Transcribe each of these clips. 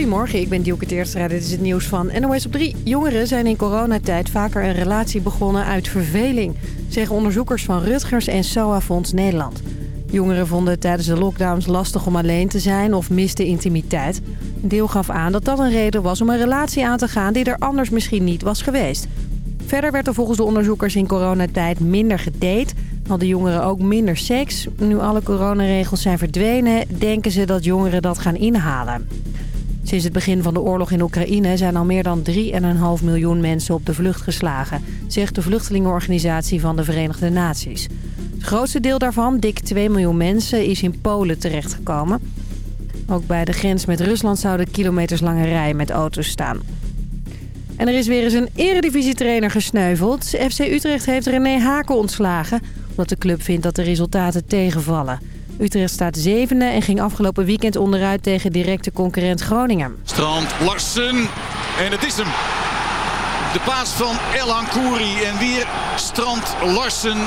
Goedemorgen, ik ben Dielke Teerstra. Dit is het nieuws van NOS op 3. Jongeren zijn in coronatijd vaker een relatie begonnen uit verveling... zeggen onderzoekers van Rutgers en SOA Fonds Nederland. Jongeren vonden het tijdens de lockdowns lastig om alleen te zijn of misten intimiteit. Een deel gaf aan dat dat een reden was om een relatie aan te gaan die er anders misschien niet was geweest. Verder werd er volgens de onderzoekers in coronatijd minder gedate... hadden jongeren ook minder seks. Nu alle coronaregels zijn verdwenen, denken ze dat jongeren dat gaan inhalen. Sinds het begin van de oorlog in Oekraïne zijn al meer dan 3,5 miljoen mensen op de vlucht geslagen, zegt de vluchtelingenorganisatie van de Verenigde Naties. Het grootste deel daarvan, dik 2 miljoen mensen, is in Polen terechtgekomen. Ook bij de grens met Rusland zouden kilometerslange rijen met auto's staan. En er is weer eens een eredivisietrainer gesneuveld. FC Utrecht heeft René Haken ontslagen... omdat de club vindt dat de resultaten tegenvallen. Utrecht staat zevende en ging afgelopen weekend onderuit tegen directe concurrent Groningen. Strand, Larsen en het is hem. De paas van El Kouri en weer Strand, Larsen.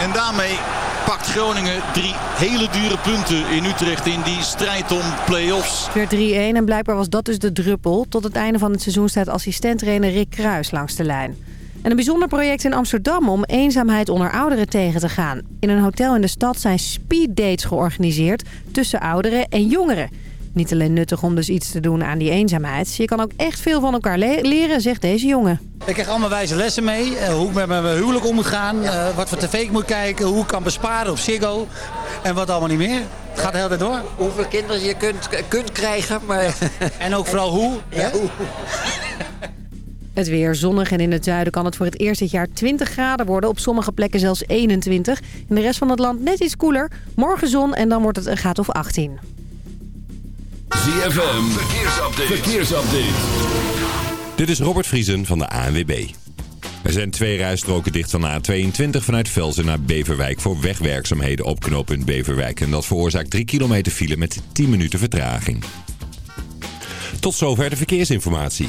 En daarmee pakt Groningen drie hele dure punten in Utrecht in die strijd om play-offs. Het werd 3-1 en blijkbaar was dat dus de druppel. Tot het einde van het seizoen staat assistenttrainer Rick Kruis langs de lijn. En een bijzonder project in Amsterdam om eenzaamheid onder ouderen tegen te gaan. In een hotel in de stad zijn speeddates georganiseerd tussen ouderen en jongeren. Niet alleen nuttig om dus iets te doen aan die eenzaamheid. Je kan ook echt veel van elkaar leren, zegt deze jongen. Ik krijg allemaal wijze lessen mee. Uh, hoe ik met mijn huwelijk om moet gaan. Uh, wat voor tv ik moet kijken. Hoe ik kan besparen op Ziggo. En wat allemaal niet meer. Het gaat de hele tijd door. Hoeveel kinderen je kunt, kunt krijgen. Maar... en ook vooral hoe. Ja, hoe. Het weer zonnig en in het zuiden kan het voor het eerst dit jaar 20 graden worden. Op sommige plekken zelfs 21. In de rest van het land net iets koeler. Morgen zon en dan wordt het een graad of 18. ZFM, verkeersupdate. verkeersupdate. Dit is Robert Vriesen van de ANWB. Er zijn twee rijstroken dicht van de A22 vanuit Velzen naar Beverwijk... voor wegwerkzaamheden op knooppunt Beverwijk. En dat veroorzaakt 3 kilometer file met 10 minuten vertraging. Tot zover de verkeersinformatie.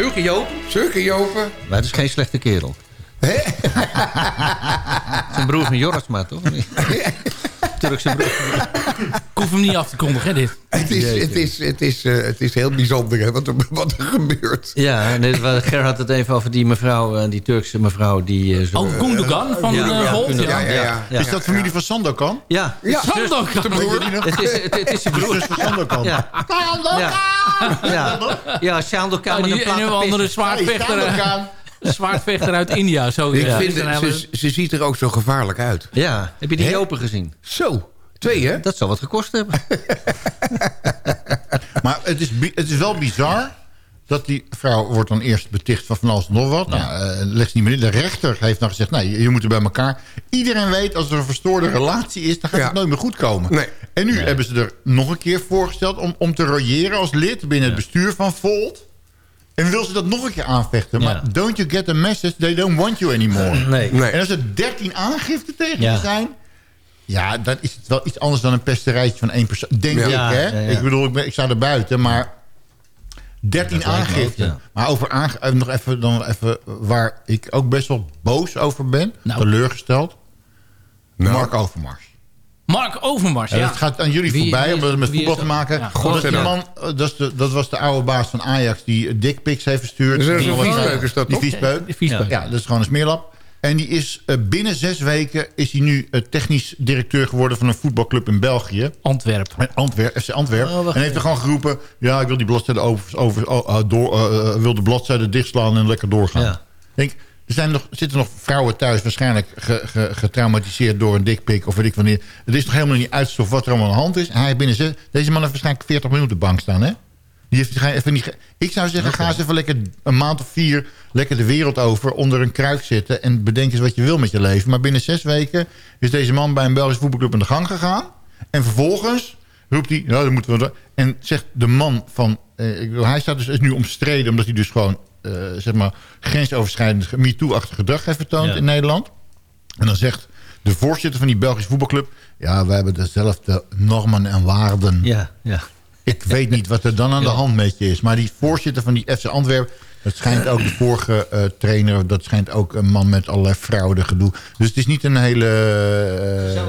Zulke Joop. Zulke Jopen. Maar het is geen slechte kerel. Hè? Zijn broer van Jorisma, toch? Turkse broer. Ik hoef hem niet af te kondigen, hè, dit. Het is, het, is, het, is, eh, het is heel bijzonder hè, wat, er, wat er gebeurt. Ja, en dit- Ger had het even over die mevrouw, eh, die Turkse mevrouw die... eh, zo, Oh, Gundogan van Ja, eh, ja, Volt? Gundogan. Ja, ja, ja. Ja. Is dat familie van Sandokan? Ja, Ja, Sandokan. de broer. het is, het, het is zijn broer. Van Sandokan. Ja. Ja. Ja, ja Sandokan Oh, met een die, en andere zwaardvechter, eh, zwaardvechter uit India. Zo, Ik ja. vind, ze, ze ziet er ook zo gevaarlijk uit. Ja, heb je die Hè? Jopen gezien? Zo, twee hè? Dat zal wat gekost hebben. Maar het is, het is wel bizar dat die vrouw wordt dan eerst beticht van van alles en nog wat. Nou, eh, legt ze niet meer in. De rechter heeft dan gezegd, nee, je moet er bij elkaar. Iedereen weet, als er een verstoorde relatie is, dan gaat Ja. het nooit meer goed komen. Nee. En nu hebben ze er nog een keer voorgesteld om, om te royeren als lid binnen het bestuur van Volt. En wil ze dat nog een keer aanvechten. Maar don't you get the message, they don't want you anymore. Nee. Nee. En als er 13 aangiften tegen je zijn... Ja, dan is het wel iets anders dan een pesterijtje van één persoon. Denk Ja. ik, Ja, hè? ja, ja. Ik bedoel, ik, ben, ik sta er buiten, maar... 13 Dat lijkt me aangiften. ook, ja. Maar over aange eh, nog even, dan even waar ik ook best wel boos over ben. Nou. Teleurgesteld. Nou. Mark Overmars. Mark Overmars, Ja, ja. dat gaat aan jullie Wie- voorbij, wie omdat het met voetbal te maken Ja. heeft. Dat, man, eh, dat, is de, dat was de oude baas van Ajax die eh, dickpics heeft verstuurd. Dat is Die een was- viespeuk, is dat Die toch? viespeuk. Die viespeuk. Ja, dat is gewoon een smeerlap. En die is eh, binnen zes weken is hij nu eh, technisch directeur geworden van een voetbalclub in België. Antwerpen. Met Antwerp, FC Antwerpen. Oh, wacht en heeft er gewoon geroepen... ja, ik wil die bladzijde over, over, oh, uh, door, uh, uh, wil de bladzijde dichtslaan en lekker doorgaan. Ja. Denk, er zijn nog, zitten nog vrouwen thuis waarschijnlijk ge, ge- getraumatiseerd door een dikpik of weet ik wanneer. Het is nog helemaal niet uitgestoft wat er allemaal aan de hand is. En hij binnen zes, deze man heeft waarschijnlijk 40 minuten bank staan, hè? Die heeft, even niet, ik zou zeggen, ga eens even lekker een maand of vier... lekker de wereld over, onder een kruik zitten... en bedenk eens wat je wil met je leven. Maar binnen zes weken is deze man bij een Belgische voetbalclub aan de gang gegaan. En vervolgens roept hij, nou, dan moeten we... En zegt de man van... eh, hij staat dus, is nu omstreden omdat hij dus gewoon... eh, zeg maar, grensoverschrijdend MeToo-achtig gedrag heeft vertoond Ja. in Nederland. En dan zegt de voorzitter van die Belgische voetbalclub... ja, wij hebben dezelfde normen en waarden. Ja, ja. Ik weet niet wat er dan aan de hand met je is. Maar die voorzitter van die FC Antwerpen... dat schijnt ook de vorige eh, trainer... dat schijnt ook een man met allerlei fraude gedoe. Dus het is niet een hele... eh,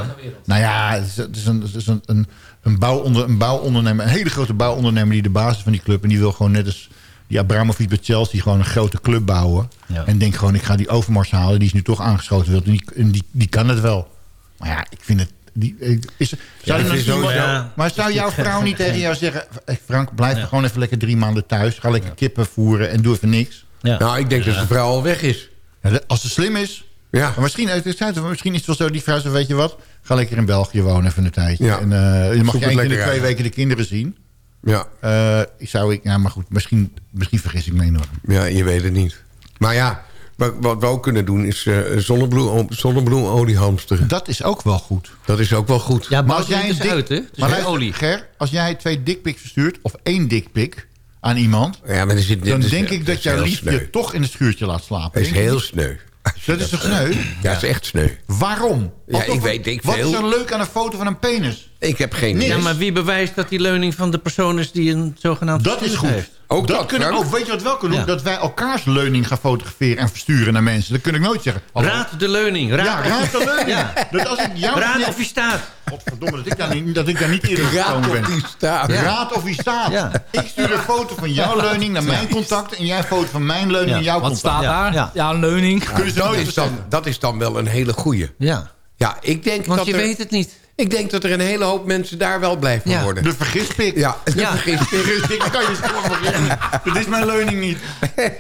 nou ja, het is, het is een, het is een, een, een, bouwonder, een bouwondernemer... een hele grote bouwondernemer... die de basis van die club... en die wil gewoon net als die Abramovic bij Chelsea... gewoon een grote club bouwen. Ja. En denk gewoon, ik ga die Overmars halen... die is nu toch aangeschoten. En die, en die, die kan het wel. Maar ja, ik vind het... Die, eh, is, zou Ja, zo- ja. maar zou jouw vrouw niet tegen jou zeggen... eh, Frank, blijf Ja. gewoon even lekker drie maanden thuis. Ga lekker kippen voeren en doe even niks. ja. Nou, ik denk dat de vrouw al weg is. Als ze slim is... Ja. Maar misschien, het is- het- misschien is het wel zo, die vrouw zegt, weet je wat... Ga lekker in België wonen even een tijdje. Ja. En eh, dan mag je het één keer in de lekker twee uit. weken de kinderen zien. Ja. Eh, zou ik, ja, maar goed, misschien, misschien vergis ik me enorm. ja, je weet het niet. Maar ja, wat, wat we ook kunnen doen is eh zonnebloem, zonnebloemolie hamsteren. Dat is ook wel goed. Dat is ook wel goed. Ja, Maar als jij een dik, uit, hè? Maar luister, olie. Ger, als jij twee dikpiks verstuurt, of één dikpik aan iemand... Ja, maar er zit, dan is- denk ik dat jouw heel lief sneu. je toch in het schuurtje laat slapen. Dat is heel sneu. Dat is toch sneu? Ja, dat is echt sneu. Waarom? Ja, Wat- ik weet ik Wat is er leuk aan een foto van een penis? Ik heb geen idee. Ja, maar wie bewijst dat die leuning van de persoon is die een zogenaamd Dat is goed. heeft? Ook dat dat, kunnen, Frank. oh, weet je wat we wel kunnen doen? Ja. Dat wij elkaars leuning gaan fotograferen en versturen naar mensen. Dat kun ik nooit zeggen. Hallo? Raad de leuning. Raad, ja, of, raad de leuning. Ja. Dat als ik jou raad of hij staat. Godverdomme, dat ik daar niet, dat ik daar niet eerder Raad gekomen of ben. die staat. Ja. Raad of staat. Ja. Ik stuur een foto van jouw leuning naar mijn contact... en jij een foto van mijn leuning Ja. naar jouw Wat contact. staat Ja, daar? ja. Leuning. Kunnen ze Dat is, dan, dat is dan wel een hele goeie. Ja, Ja, ik denk, want dat je er, weet het niet. Ik denk dat er een hele hoop mensen daar wel blij van Ja. worden. De vergispik. Ja, Ja. Vergispik kan je zelf vergissen. Dit is mijn leuning niet.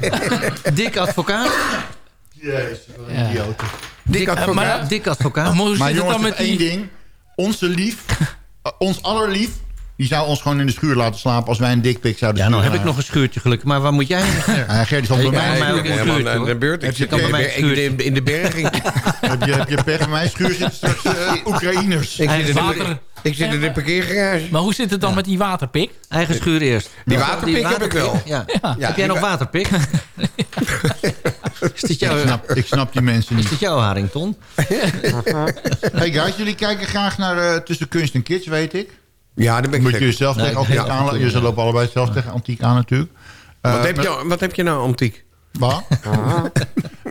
Dik advocaat. Jezus, wat een idioot. Dik advocaat. Maar, dik advocaat. Maar Maar jongens, dan met met één die... ding. Onze lief, eh, ons allerlief... die zou ons gewoon in de schuur laten slapen... als wij een dikpik zouden Ja, nou sturen heb ik nog een schuurtje gelukkig. Maar waar moet jij heen? Ja, Ger, die stond bij Ik- mij. bij mij ook in de buurt. Ik Heb je- zit kan in bij de, berging. heb, je, heb je pech in mijn schuur zitten straks eh, Oekraïners. Ik zit, in ik zit in de parkeergarage. Maar hoe zit het dan met die waterpik? Eigen schuur eerst. Die waterpik heb ik wel. Ja. Ja, heb jij nog wa- waterpik? is, dit Ik snap, ik snap die mensen is niet. dit jouw harington? Hey guys, jullie kijken graag naar eh, Tussen Kunst en Kids, weet ik. Ja, daar ben ik Moet je Nee, tegen antiek ja, aan... Je lopen allebei zelf tegen antiek aan natuurlijk. Eh, Wat heb, maar- je, wat heb je nou antiek? Wat?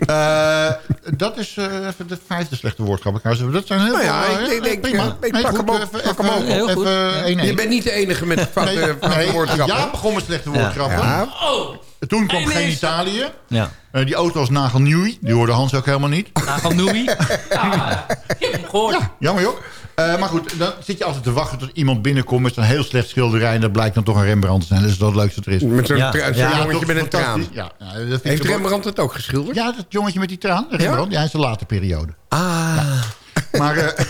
Eh, dat is eh, even de vijfde slechte woordgrap. Ik Dat zijn heel Nou ja, veel, ik prima. eh, ik Nee, pak goed, hem op, even- pak hem even- op. Heel goed. even één, één. Je bent niet de enige met foute, Nee, nee, woordgrappen. Ja, begon met slechte woordgrappen. Ja. Toen kwam geen Italië. Ja. Eh, die auto was nagelnieuw. Die hoorde Hans ook helemaal niet. Nagel Noei. Ja, ik heb hem gehoord. Jammer joh. Eh, maar goed, dan zit je altijd te wachten tot iemand binnenkomt met zo'n heel slecht schilderij. En dat blijkt dan toch een Rembrandt te zijn. Dat is wel het leukste er is. Met zo'n Ja. jongetje met een traan. Ja, dat Heeft Rembrandt het ook geschilderd? Ja, dat jongetje met die traan. Rembrandt. Ja, in zijn late periode. Ah. Maar eh,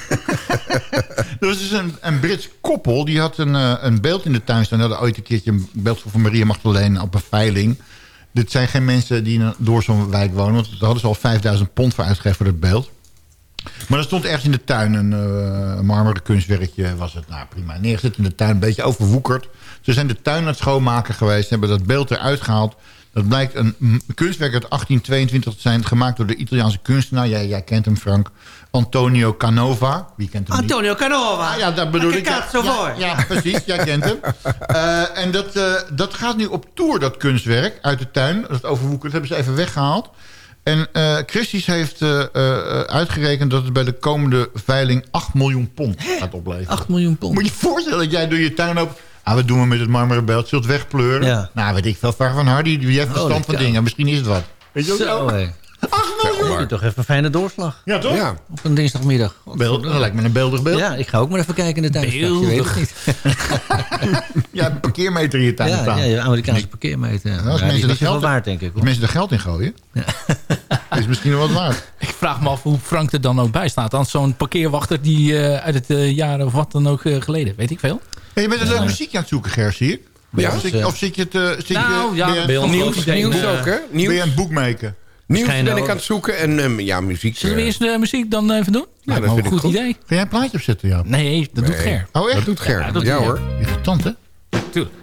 er was dus een, een Brits koppel. Die had een, eh, een beeld in de tuin staan. Die hadden ooit een keertje een beeld van Maria Magdalene op een veiling. Dit zijn geen mensen die door zo'n wijk wonen. Want daar hadden ze al 5000 pond voor uitgegeven voor dat beeld. Maar er stond ergens in de tuin een eh, marmeren kunstwerkje. Was het nou prima neergezet in de tuin. Een beetje overwoekerd. Ze zijn de tuin aan het schoonmaken geweest. Hebben dat beeld eruit gehaald. Dat blijkt een kunstwerk uit 1822 te zijn. Gemaakt door de Italiaanse kunstenaar. Jij, jij kent hem Frank. Antonio Canova. Wie kent hem niet? Antonio Canova. Ah, ja, dat bedoel ik. Ja, cazzo ja, ja, precies. Jij kent hem. Eh, en dat, eh, dat gaat nu op tour, dat kunstwerk, uit de tuin. Dat overwoekerd. Dat hebben ze even weggehaald. En eh Christie's heeft uitgerekend dat het bij de komende veiling 8 miljoen pond gaat opleveren. 8 miljoen pond. Moet je je voorstellen dat jij door je tuin loopt... Ah, wat doen we met het marmeren beeld? Zult het wegpleuren? Ja. Nou, weet ik veel. Vraag van Hardy. Wie heeft verstand van dingen? Misschien is het wat. Weet je ook Zo, hé. 8 miljoen! Doe toch even een fijne doorslag. Ja, toch? Ja. Op een dinsdagmiddag. Beeld, dat lijkt me een beeldig beeld. Ja, ik ga ook maar even kijken in de tuin. straks, Je weet het niet. Ja, een parkeermeter in je tuin Ja, staan. ja, je Amerikaanse parkeermeter. Ja, als die mensen is niet zoveel geld- waard, denk ik. Als mensen er geld in gooien, is misschien wel wat waard. Ik vraag me af hoe Frank er dan ook bij staat. Aan zo'n parkeerwachter die eh, uit het eh, jaar of wat dan ook eh, geleden. Weet ik veel. Hey, je bent een leuk muziekje aan het zoeken, Ger, zie ik. Ja? Of, zit, of zit je het... eh, zit Nou, je, ja, bij ons nieuws, ook. nieuws, ook, hè? ben je aan het boekmaken? nieuws ben ik ook. aan het zoeken. En ehm, ja, muziek. Zullen we eh, eerst de muziek dan even doen? dat Lijkt me vind een ik goed goed. idee. Ga jij een plaatje opzetten, ja? Nee, dat doet. Ger. Oh, echt? Dat doet Ger. Ja, Ja, dat doet hoor. Irritant, hè? Tuurlijk.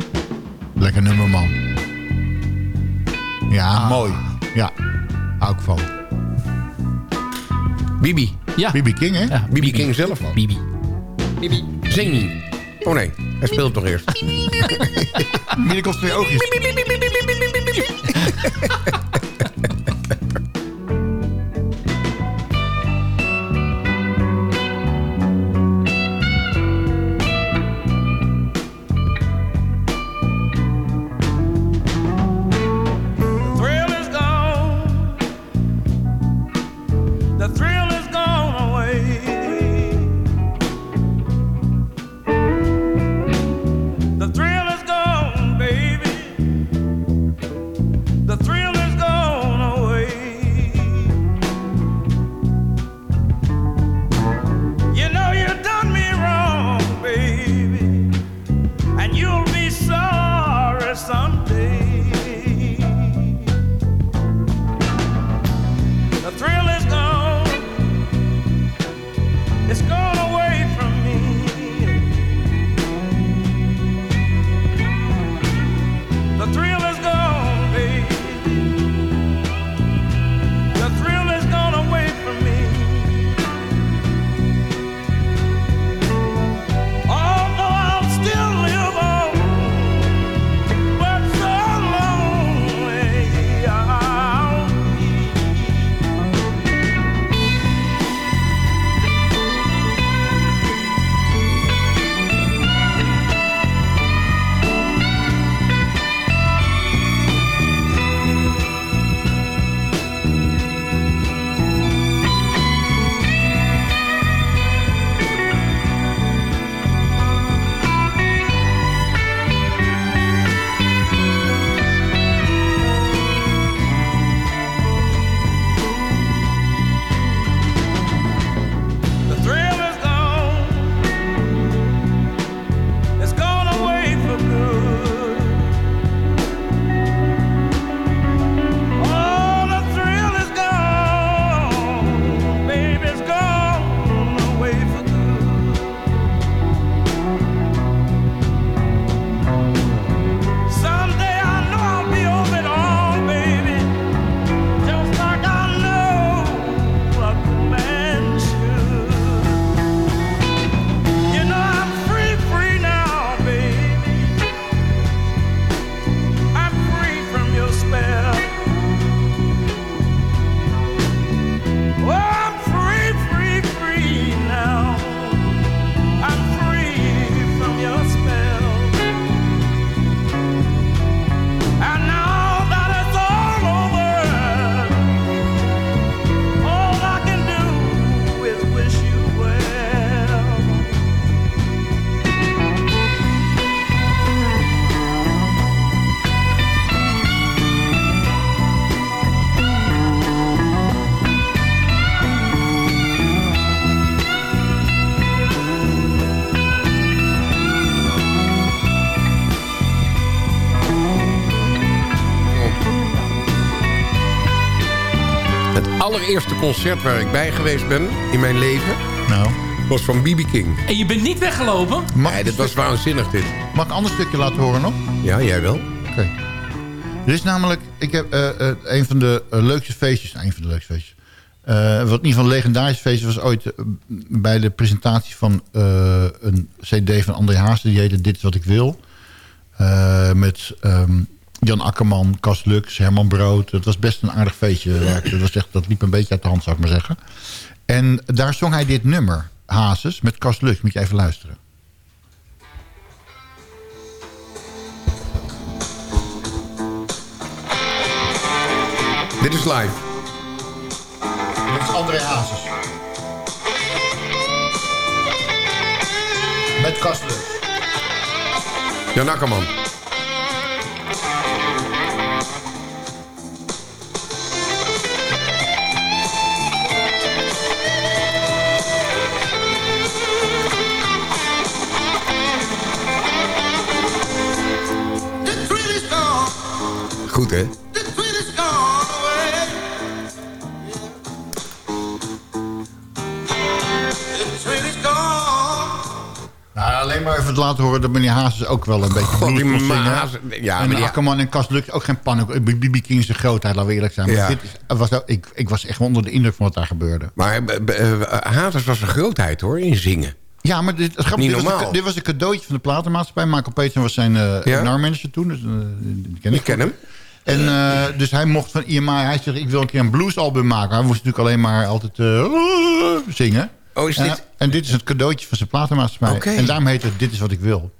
Lekker nummer, man. Ja, mooi. Ja, hou ik van. Bibi. Ja. B.B. King, hè? Ja, Bibi King zelf, man. Bibi. Bibi. Zing. Oh nee, hij speelt toch eerst. Middenkomt twee oogjes. thrill is gone. The thrill allereerste concert waar ik bij geweest ben in mijn leven... Nou. was van B.B. King. En je bent niet weggelopen? Nee, dit was waanzinnig dit. Mag ik een ander stukje laten horen nog? Ja, jij wel. Oké. Er is namelijk, ik heb eh, eh, een van de eh, leukste feestjes, een van de leukste feestjes. eh, wat in ieder geval een legendarisch feestje was ooit bij de presentatie van eh, een cd van André Haase. Die heette Dit is wat ik wil. Eh, met ehm, Jan Akkerman, Cas Lux, Herman Brood. Het was best een aardig feestje. Dat, was echt, dat liep een beetje uit de hand, zou ik maar zeggen. En daar zong hij dit nummer, Hazes, met Cas Lux. Moet je even luisteren. Dit is live. Dit is André Hazes. Met Cas Lux. Jan Akkerman. Goed, hè? Nou, alleen maar even te laten horen dat meneer Hazes ook wel een beetje God, die ma- zingen. Hazes- ja, en die- Akkerman en Kas Lux ook geen pannen. BB King is de grootheid, laten we eerlijk zijn. Maar Ja. dit is, het was, ook- ik, ik was echt onder de indruk van wat daar gebeurde. Maar uh, Hazes was een grootheid, hoor, in zingen. Ja, maar dit, Niet dit, was normaal. een, dit was een cadeautje van de platenmaatschappij. Michael Peterson was zijn uh, Ja? manager toen. Dus, uh, die ken ik, Ik ken hem. En uh, dus hij mocht van IMI, hij zegt, ik wil een keer een bluesalbum maken. Hij moest natuurlijk alleen maar altijd uh, zingen. Oh, is En, dit... en dit is het cadeautje van zijn platenmaatschappij. Oké. En daarom heet het Dit is wat ik wil.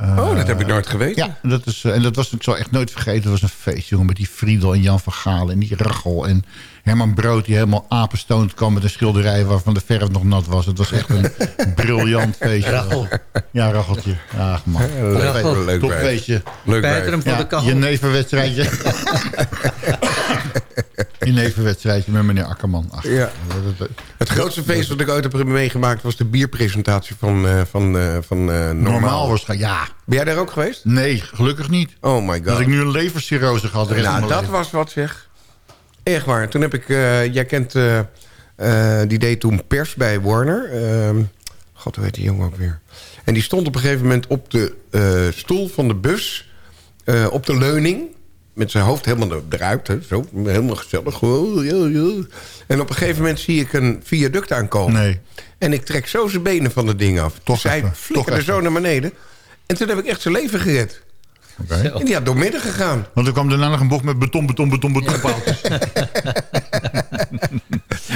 oh, dat heb ik nooit geweten. Ja, dat is, eh, en dat was ik zal echt nooit vergeten. Dat was een feest, jongen, met die Friedel en Jan van Gaal en die Rachel. En Herman Brood, die helemaal apenstoond kwam met een schilderij waarvan de verf nog nat was. Het was echt een briljant feestje. Rachel. Ja, Racheltje. Ach man. leuk, Top- leuk top wijf. feestje. Leuk hem voor Ja, de kachel. je nevenwedstrijdje. je nevenwedstrijdje met meneer Akkerman. Ach, Ja. dat- dat- Het grootste feest dat ik ooit heb meegemaakt... was de bierpresentatie van, eh, van, eh, van eh, Normaal. Normaal waarschijnlijk. Ja. Ben jij daar ook geweest? Nee, gelukkig niet. Oh my god. Als ik nu een levercirrose gehad. de rest van nou, dat leven. was wat zeg. Echt waar. Toen heb ik... eh, jij kent... eh, eh, die deed toen pers bij Warner. Ehm, God, hoe heet die jongen ook weer? En die stond op een gegeven moment op de stoel van de bus... op de leuning... met zijn hoofd helemaal eruit. Hè, zo, helemaal gezellig. En op een gegeven moment zie ik een viaduct aankomen. Nee. En ik trek zo zijn benen van het ding af. Toch flikkerde toch zo naar beneden. En toen heb ik echt zijn leven gered. Oké. En die had doormidden gegaan. Want er kwam daarna nog een bocht met beton, beton, beton, betonpaaltjes.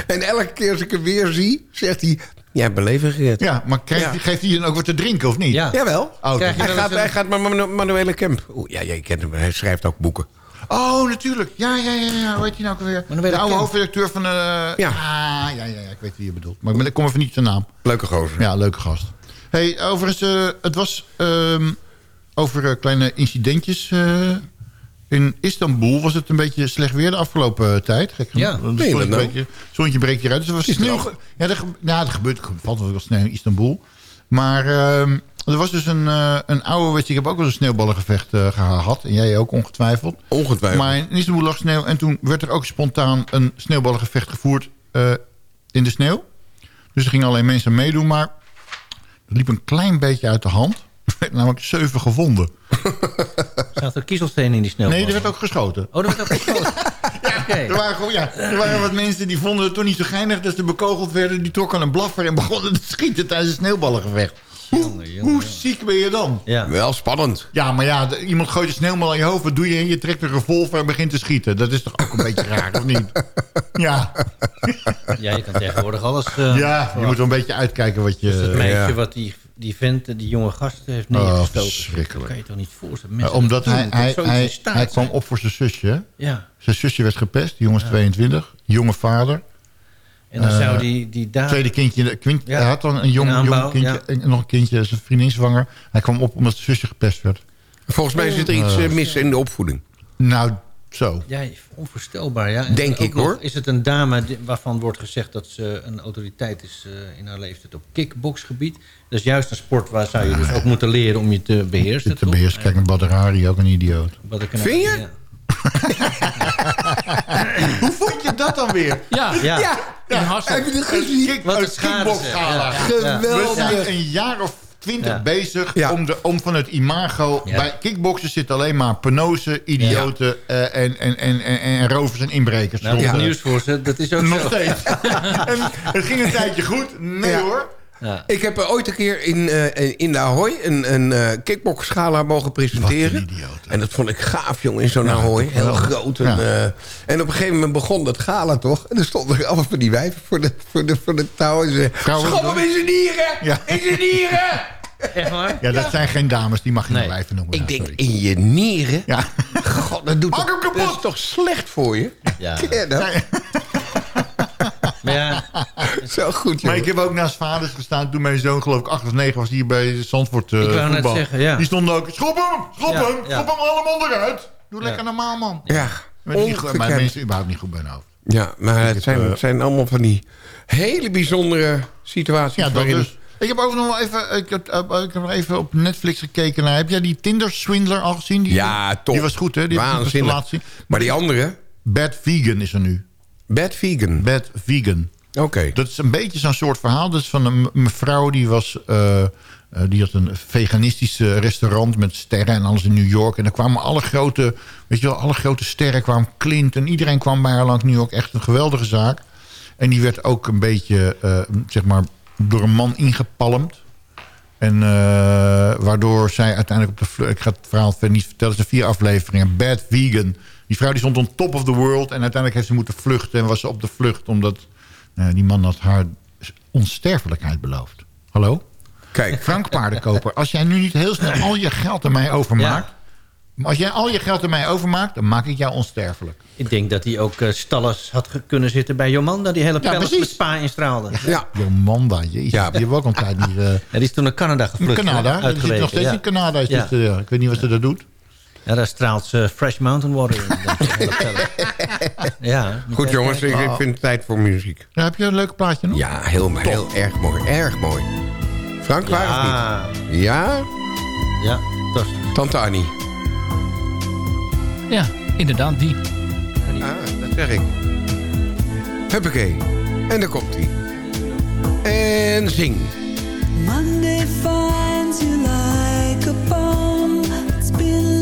En elke keer als ik hem weer zie, zegt hij... Ja, ik ben leven gered. Ja, maar krijgt, Ja. geeft hij dan ook wat te drinken of niet? Ja. Jawel. Oh, Krijg je Hij wel gaat, eens hij een- gaat Manu- Manuele Kemp. Oeh, ja, jij kent hem. Hij schrijft ook boeken. Oh, natuurlijk. Ja, ja, ja, ja. Hoe heet hij nou ook je De oude hoofdredacteur van... eh Ja. ja. ja, ja, ja. Ik weet wie je bedoelt. Maar ik, kom even niet zijn naam. Leuke gozer. Ja, leuke gast. hey, overigens, eh, het was ehm, over eh, kleine incidentjes. eh, in Istanbul was het een beetje slecht weer de afgelopen eh, tijd. Gek Ja. dat nou? beetje, zonnetje breekt hieruit. Dus er was Is het sneeuw. Ja, ja, er gebeurt, valt wel sneeuw in Istanbul. Maar ehm, er was dus een, eh een oude... Ik heb ook wel een sneeuwballengevecht eh, gehad. En jij ook ongetwijfeld. Ongetwijfeld. Maar in Istanbul lag sneeuw. En toen werd er ook spontaan een sneeuwballengevecht gevoerd in de sneeuw. Dus er gingen alleen mensen meedoen. Maar het liep een klein beetje uit de hand. Er werd namelijk zeven gevonden. Zaten er kiezelstenen in die sneeuwbal? Nee, er werd ook geschoten. Oh, er werd ook geschoten. Oké. Er waren, gewoon, ja, er waren wat mensen die vonden het toch niet zo geinig... dat ze bekogeld werden. Die trokken een blaffer en begonnen te schieten tijdens een sneeuwballengevecht. Jongen, jongen, Hoe jongen. ziek ben je dan? Ja. Wel spannend. Ja, maar ja, iemand gooit een sneeuwbal aan je hoofd. Wat doe je? Je trekt een revolver en begint te schieten. Dat is toch ook een beetje raar, of niet? Ja, ja, je kan tegenwoordig alles... eh, ja je moet wel een beetje uitkijken wat je... Dus dat meisje ja. wat die, die vent, die jonge gast heeft Oh, neergestoken. verschrikkelijk. Dat kan je toch niet voorstellen? Eh, Mensen omdat dat hij, hij, hij, staat hij kwam op voor zijn zusje. Ja, Zijn zusje werd gepest. Die jongen is 22. Jonge vader. en dan Eh, zou die, die daar... Tweede kindje. kind, Ja. Hij had dan een jong, aanbouw, jong kindje. ja. En nog een kindje. Zijn vriendin zwanger. Hij kwam op omdat zijn zusje gepest werd. Volgens mij zit er iets eh, mis in de opvoeding. Nou, zo. Ja, onvoorstelbaar. Ja. En Denk ik, nog hoor. Is het een dame waarvan wordt gezegd dat ze een autoriteit is eh, in haar leeftijd op kickboxgebied? Dat is juist een sport waar zou je dus ook moeten leren om je te beheersen. Te beheersen. Kijk naar Badrari, ook een idioot. Vind je? ja. Hoe vond je dat dan weer? Ja, Ja, in Hasselt. heb je gezien? Wat een. Ja. We Geweldig. zijn een jaar of twintig Ja. bezig Ja. om, de, om van het imago... Ja. Bij kickboksen zitten alleen maar penozen, idioten eh, en, en, en, en, en rovers en inbrekers. Nou, nieuws voor ze, dat is ook Nog zo. steeds. en het ging een tijdje goed. Nee Ja. hoor. Ja. Ik heb er ooit een keer in, eh, in de Ahoy een, een eh kickboxgala mogen presenteren. Wat een idioot? En dat vond ik gaaf, jongen, in zo'n Ja, Ahoy. Heel groot. En, Ja. eh, en op een gegeven moment begon dat gala toch. En er stonden er allemaal van die wijven voor de, voor de, voor de touw. En ze Vrouwen schop hem in zijn nieren! Ja. In zijn nieren! Echt waar? Ja, dat zijn geen dames, die mag je Nee. niet blijven noemen. Ik Ja, denk, sorry. in je nieren? Ja. God, dat, doet toch, hem kapot! dat is toch slecht voor je? Ja. Maar ja, Zo goed, Maar ik heb ook naast vaders gestaan toen mijn zoon geloof ik 8 of 9 was hier bij Zandvoort eh Ik wou net voetbal. zeggen, ja. Die stonden ook, schop hem, schop Ja, hem, ja. schop hem allemaal eruit. Doe Ja. lekker normaal man. Ja, Maar, die, maar ongekend. mensen überhaupt niet goed bij hun hoofd. Ja, maar het zijn, eh, het zijn allemaal van die hele bijzondere situaties. Ja, dat waarin- dus. Ik heb ook nog wel even, ik heb, eh, ik heb nog even op Netflix gekeken naar. Heb jij die Tinder Swindler al gezien? Die, Ja, top. Die was goed, hè? Die Waanzinnig. Maar die andere, Bad Vegan is er nu. Bad Vegan. Bad Vegan. Oké. Dat is een beetje zo'n soort verhaal. Dat is van een mevrouw die was... eh, eh, die had een veganistisch restaurant met sterren en alles in New York. En daar kwamen alle grote, weet je wel, alle grote sterren kwamen. Clint en iedereen kwam bij haar langs New York. Echt een geweldige zaak. En die werd ook een beetje, eh, zeg maar, door een man ingepalmd. En waardoor zij uiteindelijk op de vlucht... Ik ga het verhaal verder niet vertellen. Het zijn vier afleveringen. Bad Vegan. Die vrouw die stond on top of the world. En uiteindelijk heeft ze moeten vluchten. En was ze op de vlucht omdat nou, die man had haar onsterfelijkheid beloofd. Hallo? Kijk. Frank Paardenkoper, als jij nu niet heel snel al je geld aan mij overmaakt... Maar als jij al je geld aan mij overmaakt, dan maak ik jou onsterfelijk. ik denk dat hij ook eh, stalles had kunnen zitten bij Jomanda... die hele Ja, precies. met spa instraalde. Ja. Jomanda, jezus. Ja. Die hebben ook al een tijd niet... eh, die is toen naar Canada in gevlucht. Canada. Die zit nog steeds ja. in Canada. Is Ja. dit, eh, ik weet niet wat ze daar doet. Ja, daar straalt ze fresh mountain water in. ja, Goed jongens, ik, ik vind het tijd voor muziek. Ja, heb je een leuk plaatje nog? Ja, heel, heel erg mooi. Erg mooi. Frank, waar of Ja, niet? Ja? ja, dat is Tante Annie. Ja, inderdaad, die. Ah, dat zeg ik. Huppakee. En daar komt hij. En zing. Monday finds you like a bomb been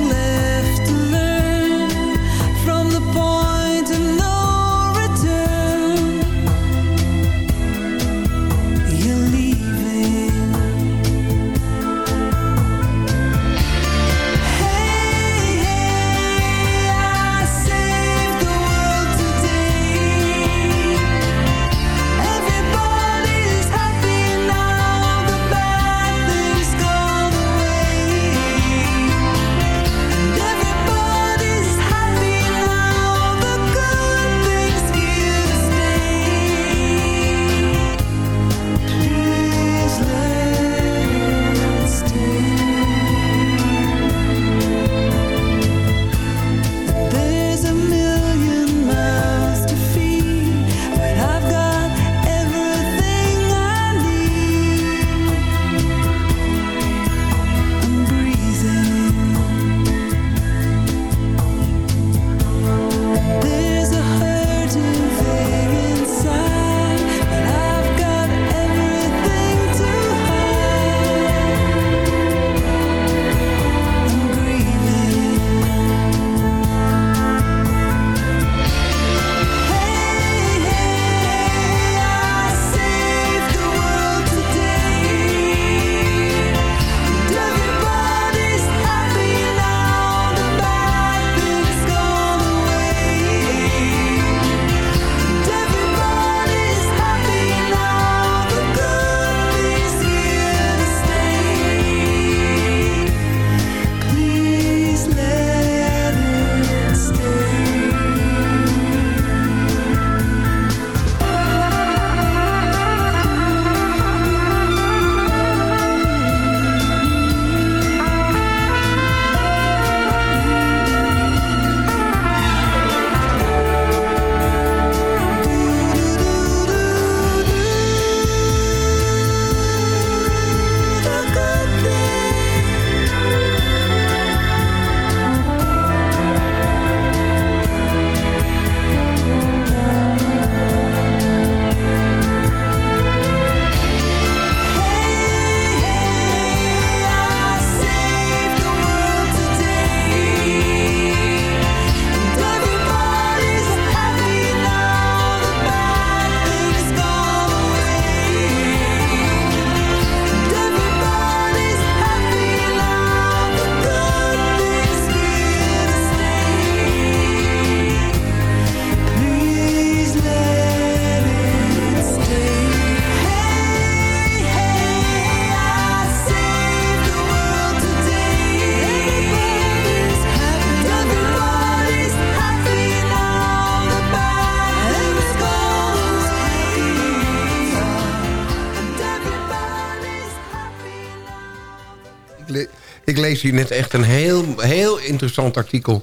lees hier net echt een heel, heel interessant artikel.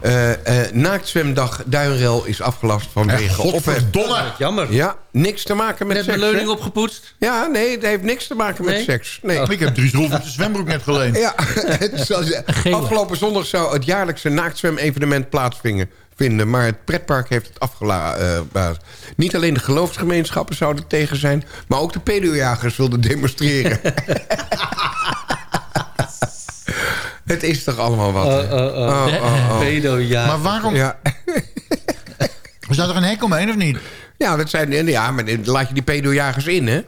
Eh eh, naaktzwemdag Duinrel is afgelast vanwege godverdomme. Jammer. Ja, niks te maken met Net seks. mijn leuning opgepoetst. Ja, nee, het heeft niks te maken met Nee? seks. Nee. Ik heb Dries Roelvink zijn zwembroek net geleend. Ja, afgelopen zondag zou het jaarlijkse naaktzwem-evenement plaatsvinden. Vinden, maar het pretpark heeft het afgelaten. Niet alleen de geloofsgemeenschappen zouden tegen zijn... maar ook de pedojagers wilden demonstreren. het is toch allemaal wat. Oh, oh, oh. Oh, oh, oh. Pedo, ja. Maar waarom... Ja. Er staat er een hek omheen, of niet? ja, dat zijn, ja, maar dan laat je die pedojagers in, hè?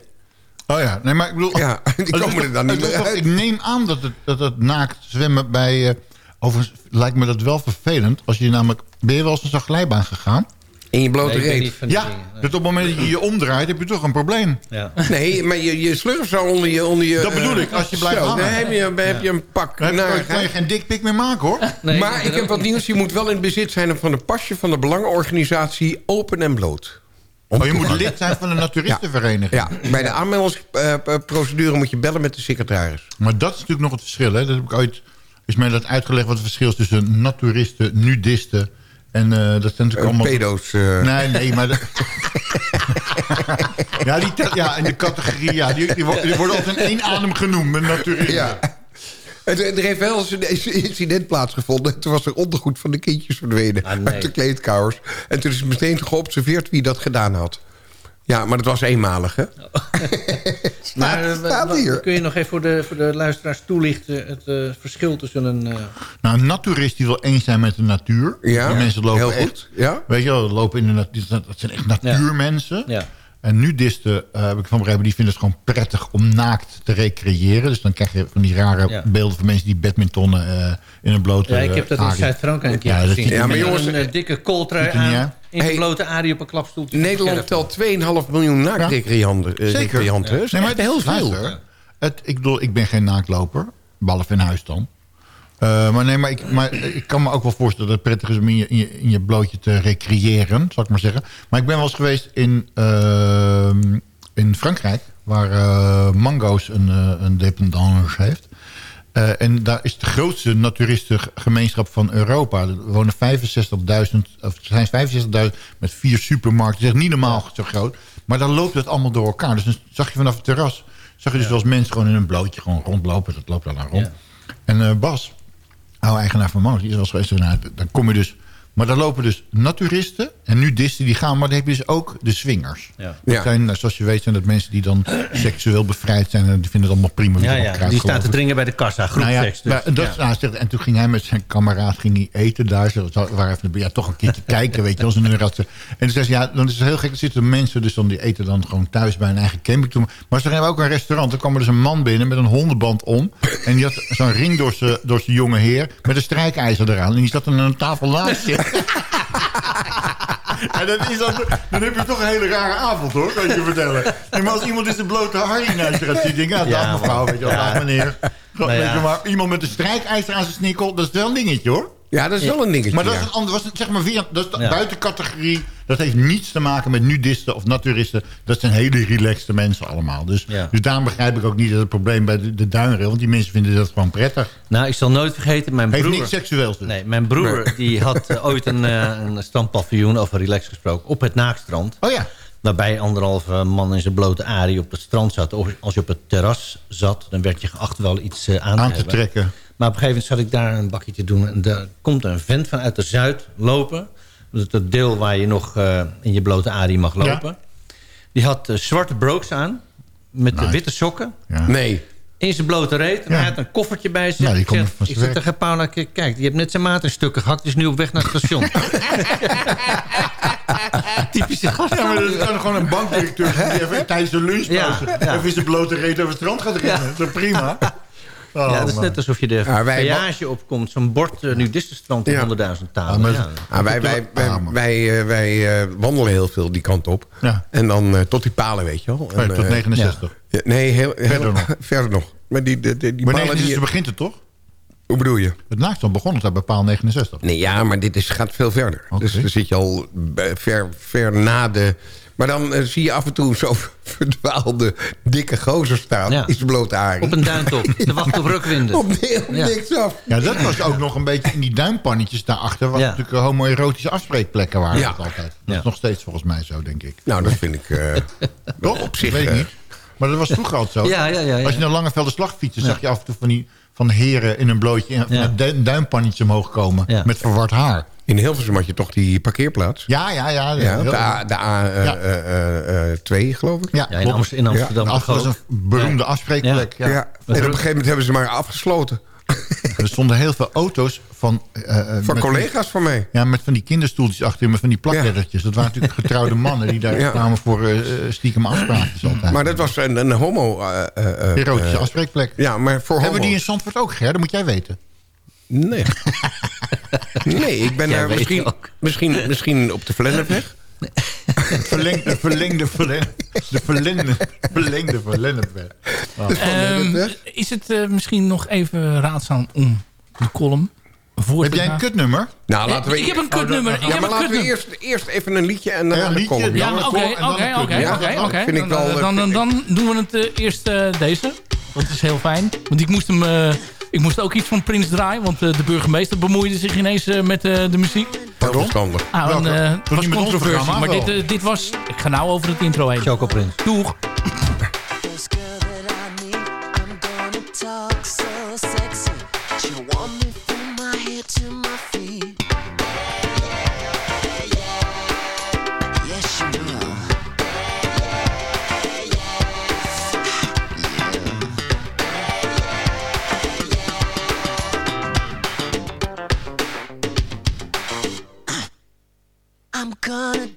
Oh ja, nee, maar ik bedoel... Ja, die is komen er dan niet is meer uit. Ik neem aan dat het, dat het naakt zwemmen bij... eh overigens lijkt me dat wel vervelend. Als je namelijk... Ben je wel eens een glijbaan gegaan? In je blote Nee, reet. Ja, dat op het moment dat je je omdraait... heb je toch een probleem. Ja. Nee, maar je, je slurf zo onder je... Onder je Dat bedoel eh, ik, als je blijft zo, hangen. Dan heb je, heb je een pak Dan naar. kan je geen dikpik meer maken, hoor. Nee, maar ik heb wat nieuws. Je moet wel in bezit zijn van een pasje van de belangenorganisatie Open en Bloot. Oh, je moet lid zijn van de naturistenvereniging. Ja, bij de aanmeldingsprocedure moet je bellen met de secretaris. Maar dat is natuurlijk nog het verschil. Hè? Dat heb ik ooit, is mij dat uitgelegd wat het verschil is tussen naturisten, nudisten en eh, dat zijn natuurlijk allemaal... pedo's. eh. Nee, nee, maar... de- ja, die ja, in de categorie, ja, die, die, wo- die worden altijd in één adem genoemd, naturisten. Ja. Het- Er heeft wel eens een incident plaatsgevonden. Toen was er ondergoed van de kindjes verdwenen Ah, nee. uit de kleedkamers. En toen is meteen geobserveerd wie dat gedaan had. Ja, maar dat was eenmalig, hè? Maar eh, staat wat- hier. kun je nog even voor de, voor de luisteraars toelichten... het eh, verschil tussen een... eh, Nou, een naturist die wil eens zijn met de natuur. Ja, die mensen lopen heel echt, goed. Ja. Weet je wel, lopen in de natuur. Dat zijn echt natuurmensen. ja. En nudisten, eh, heb ik van begrepen, die vinden het gewoon prettig om naakt te recreëren. Dus dan krijg je van die rare Ja. beelden van mensen die badmintonnen eh, in een blote ja, ik heb dat in. Zuid-Frankrijk een keer Ja, gezien. Ja, maar Met jongens, een eh, dikke kooltrui niet aan. In een blote arie op een klapstoeltje. Nederland telt 2,5 miljoen naaktrecreanten. eh, Zeker. Nee, maar het heel veel. Het, ik bedoel, ik ben geen naaktloper. Behalve in huis dan. Eh, maar nee, maar ik, maar ik kan me ook wel voorstellen dat het prettig is om in je, in je, in je blootje te recreëren, zal ik maar zeggen. Maar ik ben wel eens geweest in, eh, in Frankrijk, waar eh, Mango's een, een dependance heeft. En daar is de grootste naturistengemeenschap van Europa. Er wonen 65.000, of er zijn 65.000 met vier supermarkten. Dat is niet normaal zo groot. Maar dan loopt het allemaal door elkaar. Dus dan zag je vanaf het terras, zag je dus wel eens mensen gewoon in een blootje gewoon rondlopen. Dat loopt dan rond. En eh, Bas, oude eigenaar van Mango's, die is wel geweest. Dan kom je dus... Maar daar lopen dus naturisten en nudisten die gaan. Maar dan heb je dus ook de swingers. Ja. Dat Ja. zijn, nou, zoals je weet zijn dat mensen die dan seksueel bevrijd zijn. En die vinden het allemaal prima. Ja, ja. elkaar Die staat te dringen bij de kassa. Nou ja, Groepseks. dus. maar dat, Ja. en toen ging hij met zijn kameraad ging hij eten daar. Ze waren even ja, toch een keertje kijken, weet je, als een. En toen zei ze, ja, dan is het heel gek. Er zitten mensen, dus dan die eten dan gewoon thuis bij een eigen camping. Maar ze hebben ook een restaurant. Er kwam er dus een man binnen met een hondenband om. En die had zo'n ring door zijn door zijn jonge heer met een strijkijzer eraan. En die zat aan een tafel naast je. En dat is dan, dan heb je toch een hele rare avond, hoor, kan ik je vertellen. Nee, maar als iemand is de blote Harry naast je gaat zien, denk ik, ja, dag Ja, mevrouw, weet je wel, ja. dag meneer. Nou Weet je, maar iemand met een strijkijzer aan zijn snikkel, dat is wel een dingetje, hoor. Ja, dat is wel een dingetje. Maar dat is een ander, was het, zeg maar, via, dat is de Ja. buitencategorie. Dat heeft niets te maken met nudisten of naturisten. Dat zijn hele relaxte mensen allemaal. Dus, Ja. dus daarom begrijp ik ook niet dat het probleem bij de, de duinrail. Want die mensen vinden dat gewoon prettig. Nou, ik zal nooit vergeten, mijn Heeft broer... niks seksueels dus. Nee, mijn broer die had eh, ooit een, eh, een strandpaviljoen, over relax gesproken, op het Naakstrand. Oh ja. Waarbij anderhalve man in zijn blote arie op het strand zat. Of als je op het terras zat, dan werd je geacht wel iets eh, aan te Aan te hebben. trekken. Maar op een gegeven moment zat ik daar een bakje te doen. En daar komt een vent vanuit de Zuid lopen. Dat is het deel waar je nog eh, in je blote arie mag lopen. Die had eh, zwarte broeks aan. Met de Nice. witte sokken. Ja. Nee. In zijn blote reet. En Ja. hij had een koffertje bij zich. Nou, die ik komt ik zeg tegen Paula, kijk, die heeft net zijn maat in stukken gehakt. Die is nu op weg naar het station. Typische gast. Ja, maar dat kan gewoon een bankdirecteur die even tijdens de lunchpauze Ja, ja. even in zijn blote reet over het strand gaat rennen. Dat is prima. Oh, ja, dat is man. net alsof je de Ja, wij- peage opkomt. Zo'n bord uh, nudistenstrand Ja. van 100.000 talen. Ja, maar- Ja. Ah, wij wij, wij, Ah, man. wij, eh, wij, eh, wandelen heel veel die kant op. Ja. En dan eh, tot die palen, weet je wel. En, tot eh, 69. ja, nee, heel, heel- Verder nog. verder nog. Maar die, die, die, die Maar palen 69 die... begint het toch? Hoe bedoel je? Het naakstand begon het daar bij paal 69. Nee, ja, maar dit is, gaat veel verder. Dus dan zit je al ver, ver na de Maar dan eh, zie je af en toe zo'n verdwaalde, dikke gozer staan. Ja. Is blote haring. Op een duintop. Te wachten op rukwinden. Op, op Ja. niks af. Ja, dat was ook nog een beetje in die duimpannetjes daarachter... wat Ja. natuurlijk homoerotische afspreekplekken waren. Ja. dat altijd. Dat Ja. is nog steeds volgens mij zo, denk ik. Nou, dat vind ik eh, Toch? op zich... Weet ik eh, niet. Maar dat was vroeger altijd zo. Ja, ja, ja, ja. Als je naar Langevelde slag fietste... zag je af en toe van die van heren in een blootje... en du- duimpannetje omhoog komen... Ja. met verward haar. In Hilversum had je toch die parkeerplaats? Ja, ja, ja. Ja, de A, de A eh, Ja. eh, eh, twee, geloof ik. ja, Ja, in, klopt. Amst- in Amsterdam Ja, dat was een beroemde afspreekplek. Ja. Ja. En op een gegeven moment hebben ze maar afgesloten. Er stonden heel veel auto's van... eh, eh, Van collega's van mij. Ja, met van die kinderstoeltjes achterin, met van die plaklettertjes. Dat waren natuurlijk getrouwde mannen die daar Ja. kwamen voor eh, stiekem afspraakjes altijd. Maar dat was een, een homo... eh, eh, eh, Erotische afspreekplek. Ja, maar voor Hebben we die in. Zandvoort ook, Ger? Dat moet jij weten. Nee. nee, ik ben daar misschien, misschien, misschien op de Vlennepweg. Verlengde, verlengde, verlengde, de verlengde, verlengde, verlengde. Ehm, is het eh, misschien nog even raadzaam om de column voor Heb te jij een kutnummer? Nou, laten we Ik heb een Oh, kutnummer. Ik Ja, heb maar een laten we eerst, eerst even een liedje en dan Ja, een liedje, ja. Oké, oké, oké, Dan, eh, Dan, doen we het eh, eerst eh, deze. Dat is heel fijn. Want ik moest hem... eh, ik moest ook iets van Prins draaien. Want eh, de burgemeester bemoeide zich ineens eh, met eh, de muziek. Verstandig. Ah, eh, was niet met ons controversie. Maar dit, dit was... Ik ga nou over het intro heen. Choco Prins. Doeg.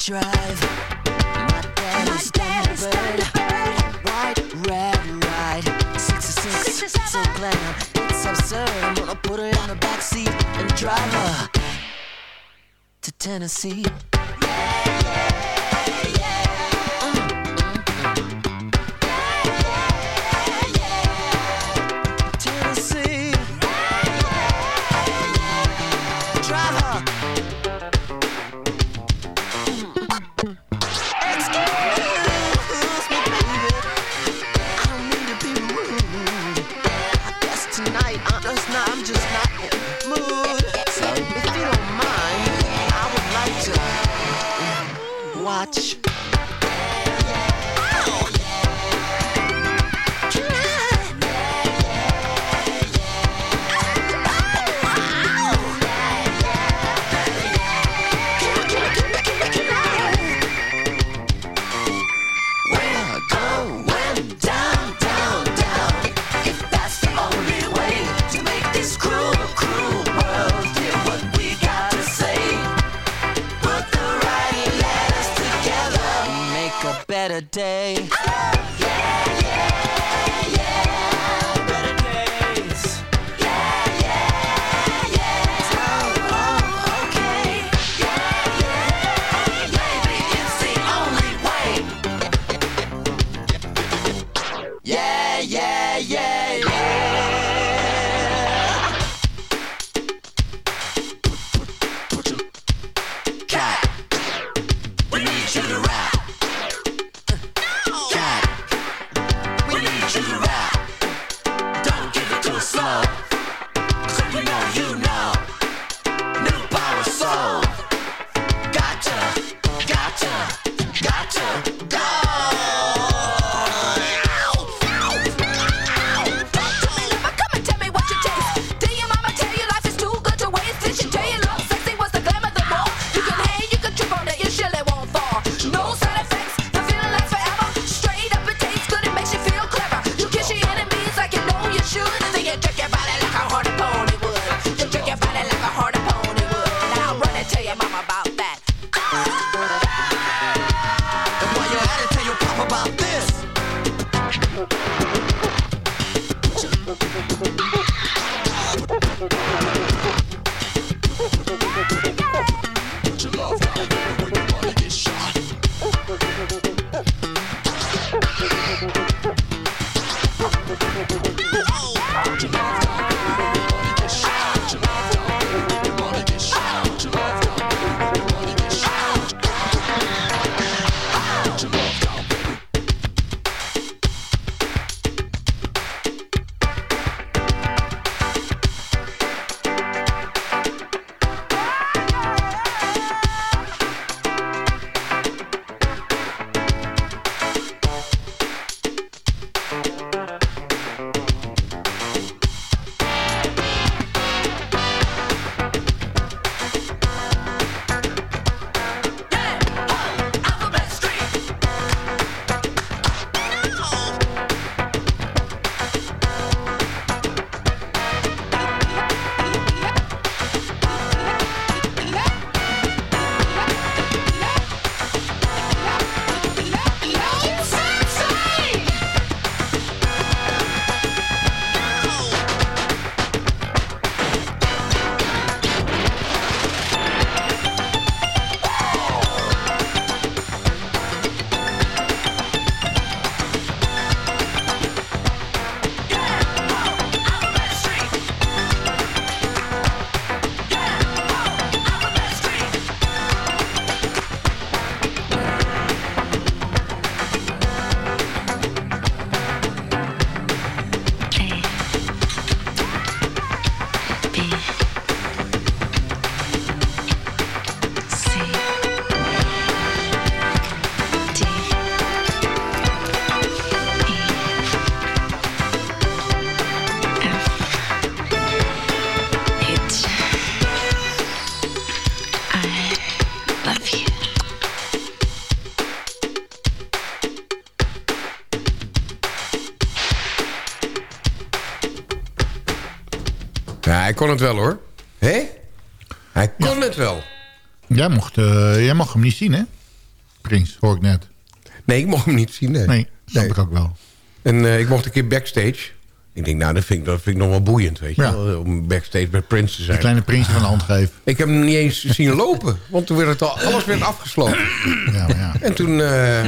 Drive my daddy's Thunderbird. White, red, ride. 66, so glam. It's absurd. I'm gonna put her in the backseat and drive her to. Tennessee. Kon het wel hoor. Hé? Hij kon het wel. Jij mocht, eh, jij mag hem niet zien, hè? Prins, hoor ik net. Nee, ik mocht hem niet zien. Nee, Nee, snap ik ook wel. En eh, ik mocht een keer backstage. Ik denk, nou, dat vind ik, dat vind ik nog wel boeiend, weet je Ja. wel, Om backstage met Prince te zijn. kleine prins van de hand geven. Ik heb hem niet eens zien lopen. Want toen werd het al, alles werd afgesloten. Ja, maar ja. En toen... eh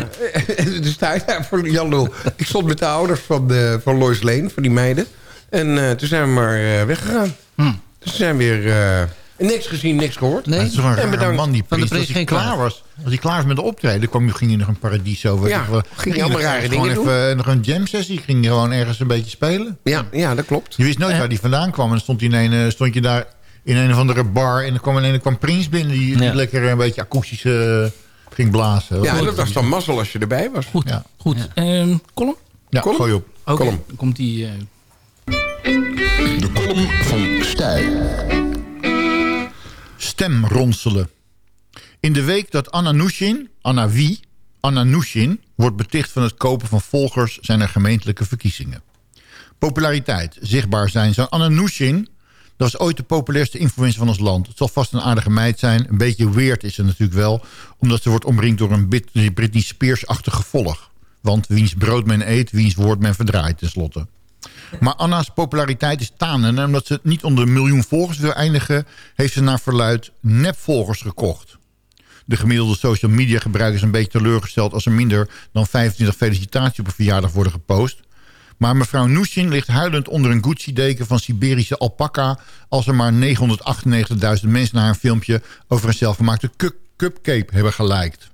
dus sta ik daar voor Jan Lul. Ik stond met de ouders van, de, van Lois Lane, van die meiden. En eh, toen zijn we maar eh, weggegaan. Dus we zijn weer... eh, niks gezien, niks gehoord. Het is een En bedankt. man, die prins. Als hij geen klaar was, als hij klaar was met de optreden, kwam, ging hij nog een paradiso. weet Ja, ging hij allemaal nog rare dingen gewoon even, Nog een jam sessie, ging hij gewoon ergens een beetje spelen. Ja, ja, dat klopt. Je wist nooit waar die vandaan kwam. En dan stond, hij in een, eh, stond je daar in een of andere bar. En dan kwam, en dan kwam Prins binnen die, Ja. lekker een beetje akoestisch eh, ging blazen. Ja, dat was dan mazzel als je erbij was. Goed, Ja. goed. Ehm, column? Ja, Column? gooi op. Oké, Column. dan komt die... eh, De column van Stijl. Stemronselen. In de week dat Anna Nushin, Anna wie, Anna Nushin... wordt beticht van het kopen van volgers... zijn er gemeentelijke verkiezingen. Populariteit, zichtbaar zijn. Zo'n Anna Nushin, dat was ooit de populairste influencer van ons land. Het zal vast een aardige meid zijn. Een beetje weird is ze natuurlijk wel... omdat ze wordt omringd door een Brit- Britney Spears-achtig gevolg. Want wiens brood men eet, wiens woord men verdraait tenslotte. Maar Anna's populariteit is tanen. En omdat ze niet onder een miljoen volgers wil eindigen... heeft ze naar verluid nepvolgers gekocht. De gemiddelde social media gebruiker is een beetje teleurgesteld... als er minder dan 25 felicitaties op een verjaardag worden gepost. Maar mevrouw Nushin ligt huilend onder een Gucci-deken van Siberische alpaca... als er maar 998.000 mensen naar een filmpje... over een zelfgemaakte cu- cupcake hebben geliked.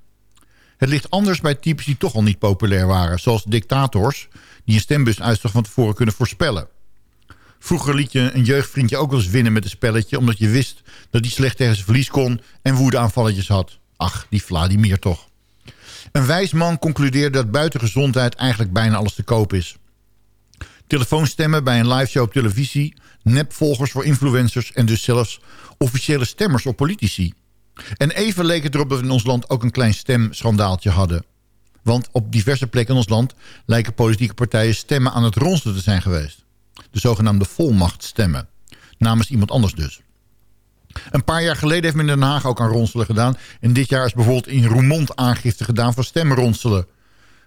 Het ligt anders bij types die toch al niet populair waren... zoals dictators die een stembusuitslag van tevoren kunnen voorspellen. Vroeger liet je een jeugdvriendje ook wel eens winnen met een spelletje... omdat je wist dat hij slecht tegen zijn verlies kon... en woedeaanvalletjes had. Ach, die Vladimir toch. Een wijs man concludeerde dat buiten gezondheid... eigenlijk bijna alles te koop is. Telefoonstemmen bij een liveshow op televisie... nepvolgers voor influencers... en dus zelfs officiële stemmers op politici. En even leek het erop dat we in ons land ook een klein stemschandaaltje hadden. Want op diverse plekken in ons land lijken politieke partijen stemmen aan het ronselen te zijn geweest. De zogenaamde volmachtstemmen. Namens iemand anders dus. Een paar jaar geleden heeft men in Den Haag ook aan ronselen gedaan. En dit jaar is bijvoorbeeld in Roermond aangifte gedaan voor stemronselen.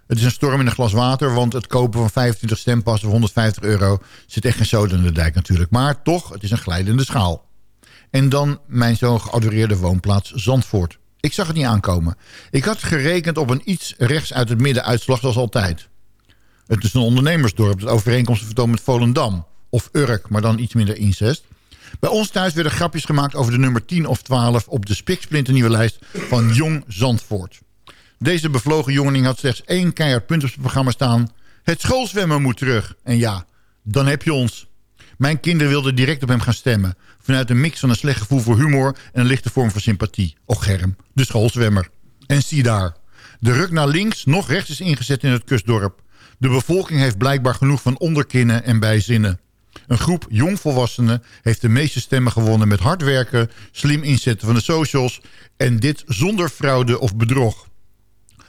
Het is een storm in een glas water, want het kopen van 25 stempassen voor 150 euro... zit echt geen zoden in de dijk natuurlijk. Maar toch, het is een glijdende schaal. En dan mijn zo geadoreerde woonplaats Zandvoort. Ik zag het niet aankomen. Ik had gerekend op een iets rechts uit het midden uitslag zoals altijd. Het is een ondernemersdorp dat overeenkomsten vertoont met Volendam. Of Urk, maar dan iets minder incest. Bij ons thuis werden grapjes gemaakt over de nummer 10 of 12... op de spiksplinternieuwe lijst van Jong Zandvoort. Deze bevlogen jongeling had slechts één keihard punt op zijn programma staan. Het schoolzwemmen moet terug. En ja, dan heb je ons. Mijn kinderen wilden direct op hem gaan stemmen. Vanuit een mix van een slecht gevoel voor humor... en een lichte vorm van sympathie. Och Germ, de schoolzwemmer. En zie daar. De ruk naar links nog rechts is ingezet in het kustdorp. De bevolking heeft blijkbaar genoeg van onderkinnen en bijzinnen. Een groep jongvolwassenen heeft de meeste stemmen gewonnen... met hard werken, slim inzetten van de socials... en dit zonder fraude of bedrog.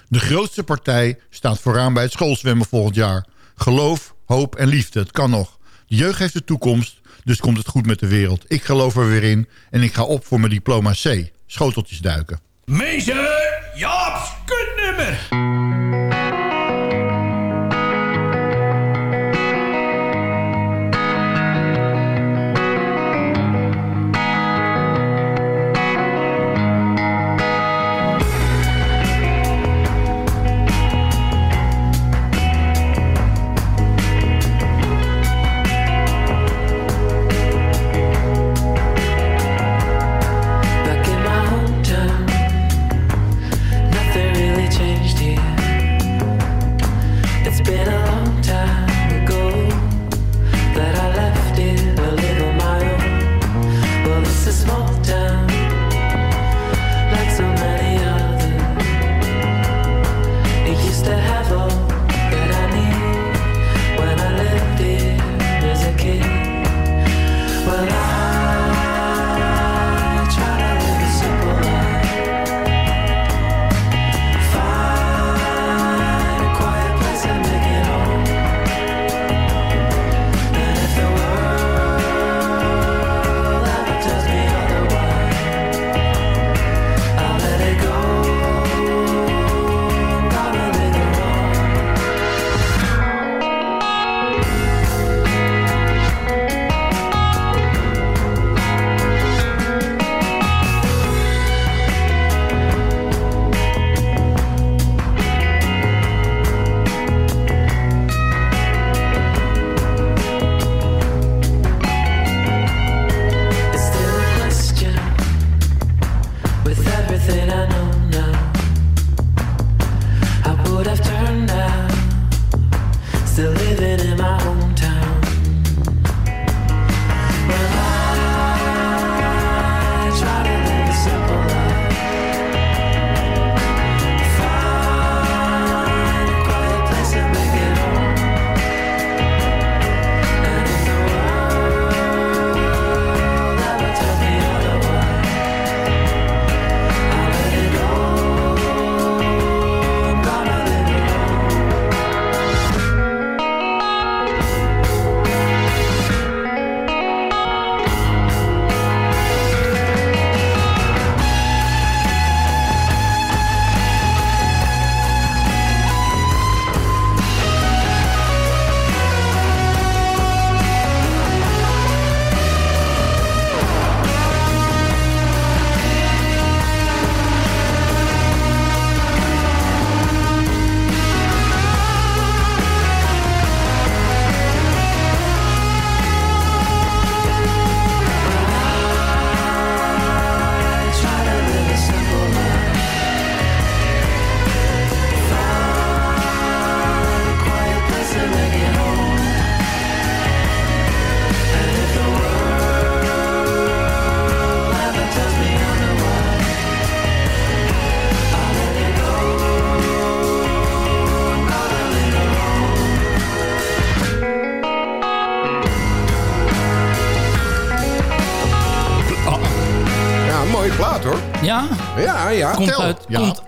De grootste partij staat vooraan bij het schoolzwemmen volgend jaar. Geloof, hoop en liefde, het kan nog. De jeugd heeft de toekomst, dus komt het goed met de wereld. Ik geloof er weer in en ik ga op voor mijn diploma C. Schoteltjes duiken. Meester Jaap's kutnummer.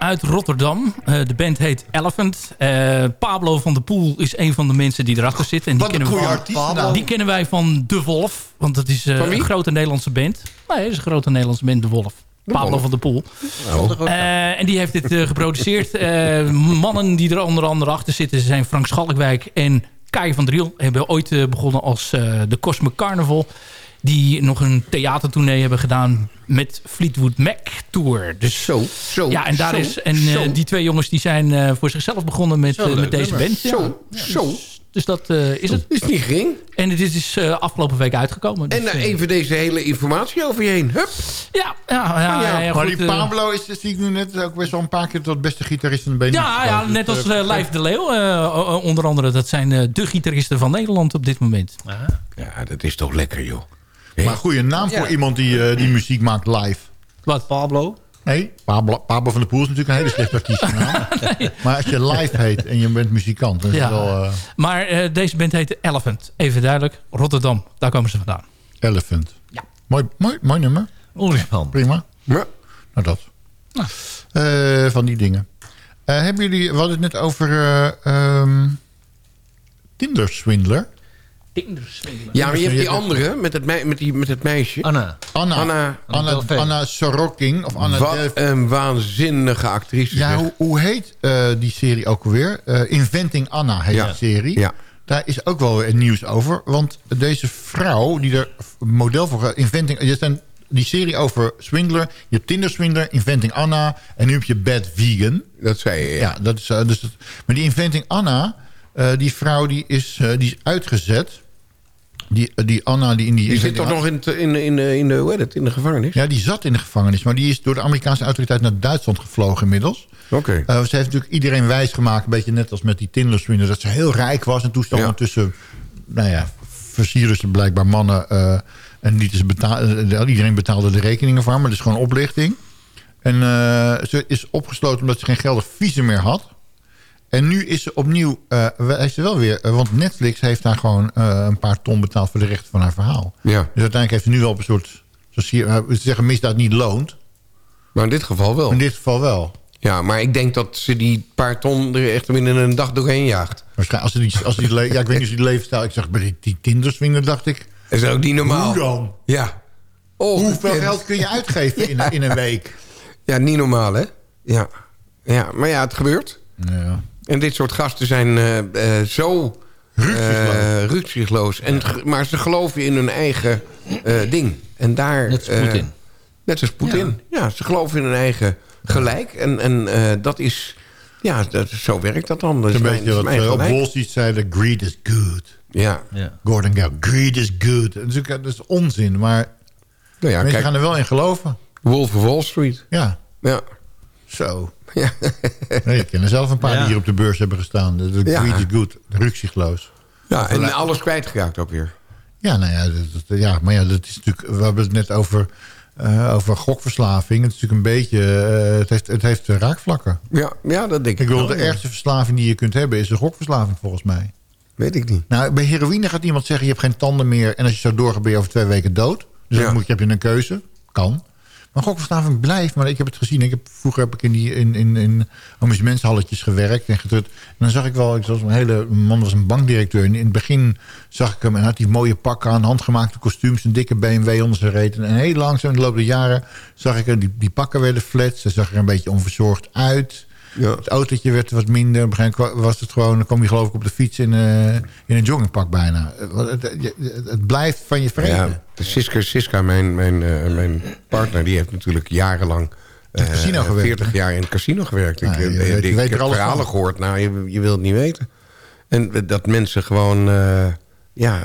Uit, Rotterdam. Eh, de band heet Elephant. Eh, Pablo van der Poel is een van de mensen die erachter zit. En die Wat kennen, we van, die kennen wij van De Wolf. Want dat is eh, een grote Nederlandse band. Nee, dat is een grote Nederlandse band, De Wolf. Pablo van der Poel. Oh. Eh, en die heeft dit eh, geproduceerd. Eh, mannen die er onder andere achter zitten zijn Frank Schalkwijk en Kai van Driel. Hebben ooit eh, begonnen als eh, de Cosmic Carnival. Die nog een theatertournee hebben gedaan met Fleetwood Mac Tour. Dus, Zo, zo. ja, en daar zo, is en eh, die twee jongens die zijn eh, voor zichzelf begonnen met, Zo, eh, met deze nummer. band. Ja. Zo, zo. Dus dat eh, is het. Is niet gering. En dit is eh, afgelopen week uitgekomen. Dus, En eh, even deze hele informatie over je heen. Hup. ja, ja, ja, ja, ja, maar goed, die Pablo is, zie ik nu net ook best wel een paar keer tot beste gitarist in de benen. Ja, ja, net als uh, Lijf de Leeuw. Uh, onder andere, dat zijn uh, de gitaristen van Nederland op dit moment. Ja, dat is toch lekker, joh. Maar goede naam voor Ja. iemand die, uh, die muziek maakt live. Wat? Pablo? Nee, Pablo, Pablo van der Poel is natuurlijk een hele slechte artiestennaam. Maar als je live heet en je bent muzikant, dan is Ja. wel... uh, Maar uh, deze band heet Elephant. Even duidelijk. Rotterdam. Daar komen ze vandaan. Elephant. Ja. Mooi, mooi, mooi nummer. Olifant. Prima. Ja. Nou, dat. Uh, van die dingen. Uh, hebben jullie... We hadden het net over... Uh, um, Tinder Swindler. Ja, maar je hebt die andere met het, mei- met die, met het meisje. Anna. Anna. Anna. Anna. Anna Sorokin. Of Anna Wat een waanzinnige actrice. Ja, hoe, hoe heet eh, die serie ook alweer? Eh, Inventing Anna heet Ja. die serie. Ja. Daar is ook wel weer nieuws over. Want deze vrouw die er model voor gaat... Inventing, je zijn die serie over Swindler. Je hebt Tinder Swindler, Inventing Anna. En nu heb je Bad Vegan. Dat zei je, ja. dat is, eh, dus dat, maar die Inventing Anna... eh, die vrouw die is, eh, die is uitgezet. Die, eh, die Anna die in die... Die zit toch nog in, in, in, in, in, de, hoe heet het, in de gevangenis? ja, die zat in de gevangenis. Maar die is door de Amerikaanse autoriteit naar Duitsland gevlogen inmiddels. Oké. Eh, ze heeft natuurlijk iedereen wijsgemaakt, een beetje net als met die Tinder Swindler, dat ze heel rijk was. En Ja. er tussen, nou ja, versieren ze blijkbaar mannen. eh, en lieten ze betalen, iedereen betaalde de rekeningen voor haar, maar dat is gewoon oplichting. En eh, ze is opgesloten omdat ze geen geldig visum meer had. En nu is ze opnieuw, eh is ze wel weer, eh, want Netflix heeft haar gewoon eh, een paar ton betaald voor de rechten van haar verhaal. Ja. Dus uiteindelijk heeft ze nu wel op een soort, zoals hier, ze zeggen misdaad niet loont. Maar in dit geval wel. In dit geval wel. Ja, maar ik denk dat ze die paar ton er echt binnen een dag doorheen jaagt. Waarschijnlijk, als ze die, als ze die, ja, ik weet niet of ze die levensstijl... Ik zag bij die, Tinderswinger, dacht ik... Dat is ook niet normaal. Hoe dan? Ja. Hoeveel Ongekend. geld kun je uitgeven in, een- in een week? Ja, niet normaal, hè? Ja. ja. Maar ja, het gebeurt. Ja. En dit soort gasten zijn eh, eh, zo eh, rukzichtloos. En, Maar ze geloven in hun eigen eh, ding. En daar, Net als Poetin. net als Poetin. Ja. ze geloven in hun eigen gelijk. En, en eh, dat is... Ja, dat, zo werkt dat dan. Dat is is een mijn, beetje dat wat is. Wall Street zeiden... Greed is good. Ja. Ja. Gordon Gale, greed is good. Dat is, ook- dat is onzin, maar Nou ja, mensen kijk, gaan er wel in geloven. Wolf of Wall Street. Ja, Ja. zo. Ja. Nee, ik ken er zelf een paar Ja. die hier op de beurs hebben gestaan. De, de Ja. greed is good, rukzichtloos. ja, en alles kwijtgeraakt ook weer. Ja, nou ja, dat, dat- ja, maar ja, dat is natuurlijk... We hebben het net over, eh, over gokverslaving. Het is natuurlijk een beetje... eh, het, heeft, het heeft raakvlakken. Ja, ja dat denk ik Ik bedoel, wel, de ja. ergste verslaving die je kunt hebben is een gokverslaving volgens mij. Weet ik niet. Nou, bij heroïne gaat iemand zeggen, je hebt geen tanden meer... en als je zo doorgaat ben je over twee weken dood. Dus Ja. dan moet je, heb je een keuze. Kan. Maar gokverslaving blijft. Maar ik heb het gezien. Ik heb, vroeger heb ik in, die, in, in, in amusementshalletjes gewerkt en getrut. En dan zag ik wel, ik was een hele man was een bankdirecteur. En in het begin zag ik hem en had die mooie pakken aan, handgemaakte kostuums, een dikke BMW onder zijn reet. En heel langzaam in de loop der jaren zag ik die, die pakken werden flats. Ze zag er een beetje onverzorgd uit. Ja. Het autootje werd wat minder. Op een gegeven moment was het gewoon... dan kom je geloof ik op de fiets in, eh, in een joggingpak bijna. Het, het, het blijft van je vreten. Ja, Siska, Siska mijn, mijn, eh, mijn partner, die heeft natuurlijk jarenlang... Het eh, casino gewerkt, 40 jaar in het casino gewerkt. Ja, ik, je weet- je ik weet heb alles verhalen van. gehoord, nou, je, je wilt het niet weten. En dat mensen gewoon, ja,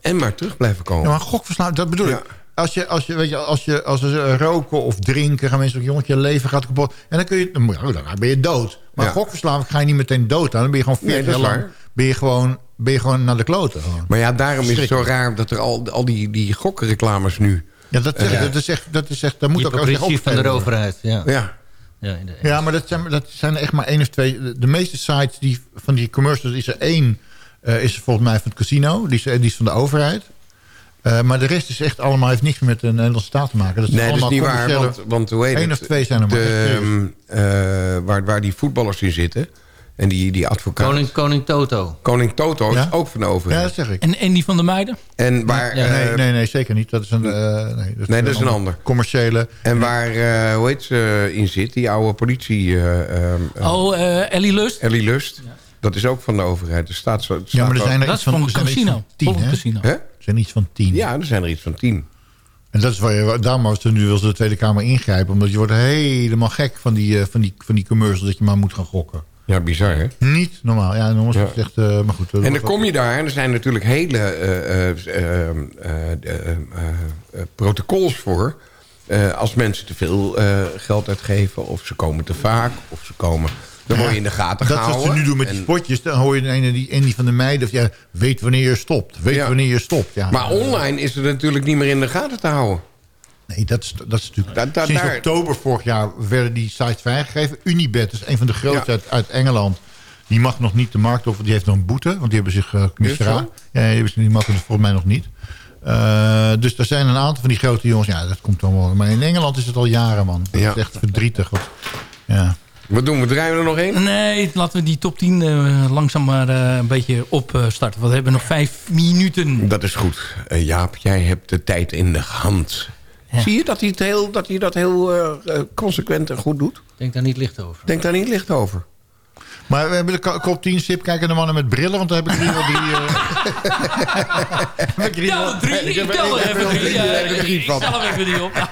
en maar terug blijven komen. Ja, maar gokverslaving, dat bedoel Ja. ik. Als je, als je, weet je, als je, als ze eh, roken of drinken, gaan mensen zeggen, jongetje, je leven gaat kapot. En dan kun je, dan, oh, dan ben je dood. Maar Ja. gokverslaving ga je niet meteen dood aan. Dan ben je gewoon Nee, 40 dat jaar is lang, ben je gewoon, ben je gewoon naar de kloten. Maar ja, daarom is het zo raar dat er al, al die, die gokreclames nu... Ja, dat, Ja. dat is echt, dat is echt, daar moet ook echt Hypocrisie van de overheid. Ja. Ja, Ja, in de- Ja, maar dat zijn, dat zijn er echt maar één of twee. De, meeste sites die, van die commercials is er één. eh, is er volgens mij van het casino. Die is, die is van de overheid. Eh, maar de rest is echt allemaal, heeft niks met de Nederlandse staat te maken. Dat is Nee, dat is allemaal niet waar. commerciële- Want, want hoe heet Eén het? of twee zijn er maar. De, serieus. ehm, eh, waar, waar die voetballers in zitten. En die, die advocaat. Koning, Koning Toto. Koning Toto is Ja? ook van de overheid. Ja, dat zeg ik. En, en die van de meiden? En waar... Ja, nee, eh, nee, nee, zeker niet. Dat is een, eh, nee, dat Nee, dat is een ander. Commerciële. En waar, eh, hoe heet ze, in zit, die oude politie... eh, ehm, eh, Oh, eh, Ellie Lust? Ellie Lust. Dat is ook van de overheid. Er staat zo, Ja, maar er zijn er Dat iets is van, van iets casino. van tien, hè? casino. Hè? Er zijn iets van tien. Ja, er zijn er iets van tien. En dat is waar je, daarom was er nu wil ze de Tweede Kamer ingrijpen. Omdat je wordt helemaal gek van die, eh, van die, van die commercials dat je maar moet gaan gokken. Ja, bizar hè? Niet normaal. Ja, jongens, Ja. echt... eh, maar goed. En dan kom je daar en er zijn natuurlijk hele eh, protocols voor. Als mensen te veel geld uitgeven, of ze komen te vaak, of ze komen... Dan word je in de gaten Dat gehouden. wat ze nu doen met die spotjes, dan hoor je een die, van de meiden... Of, ja, weet wanneer je stopt, weet wanneer je stopt. Ja, Maar online is het natuurlijk niet meer in de gaten te houden. Nee, dat is, dat is natuurlijk... Da- da- Sinds daar- oktober vorig jaar werden die sites vrijgegeven. Unibet is een van de grootste uit, uit Engeland. Die mag nog niet de markt op, want die heeft nog een boete. Want die hebben zich uh, misdra. zo? Ja, die, mag het volgens mij nog niet. Eh, dus er zijn een aantal van die grote jongens. Ja, dat komt dan wel. Maar in Engeland is het al jaren, man. Dat Ja. is echt verdrietig. Wat, ja. Wat doen we? Draaien we er nog één? Nee, laten we die top 10 eh, langzaam maar eh, een beetje opstarten. Want we hebben nog vijf minuten. Dat is goed. Eh, Jaap, jij hebt de tijd in de hand. Zie je dat hij, het heel, dat, hij dat heel consequent en goed doet? Denk daar niet licht over. Denk daar niet licht over. Maar we hebben de ko- kop 10 sip. Kijken de mannen met brillen. Want daar heb ik er hier wel drie... eh, ik er Tel wel- er drie, ik er- tel ik er heb even er drie. wel eh, ik er drie van. tel hem even drie op.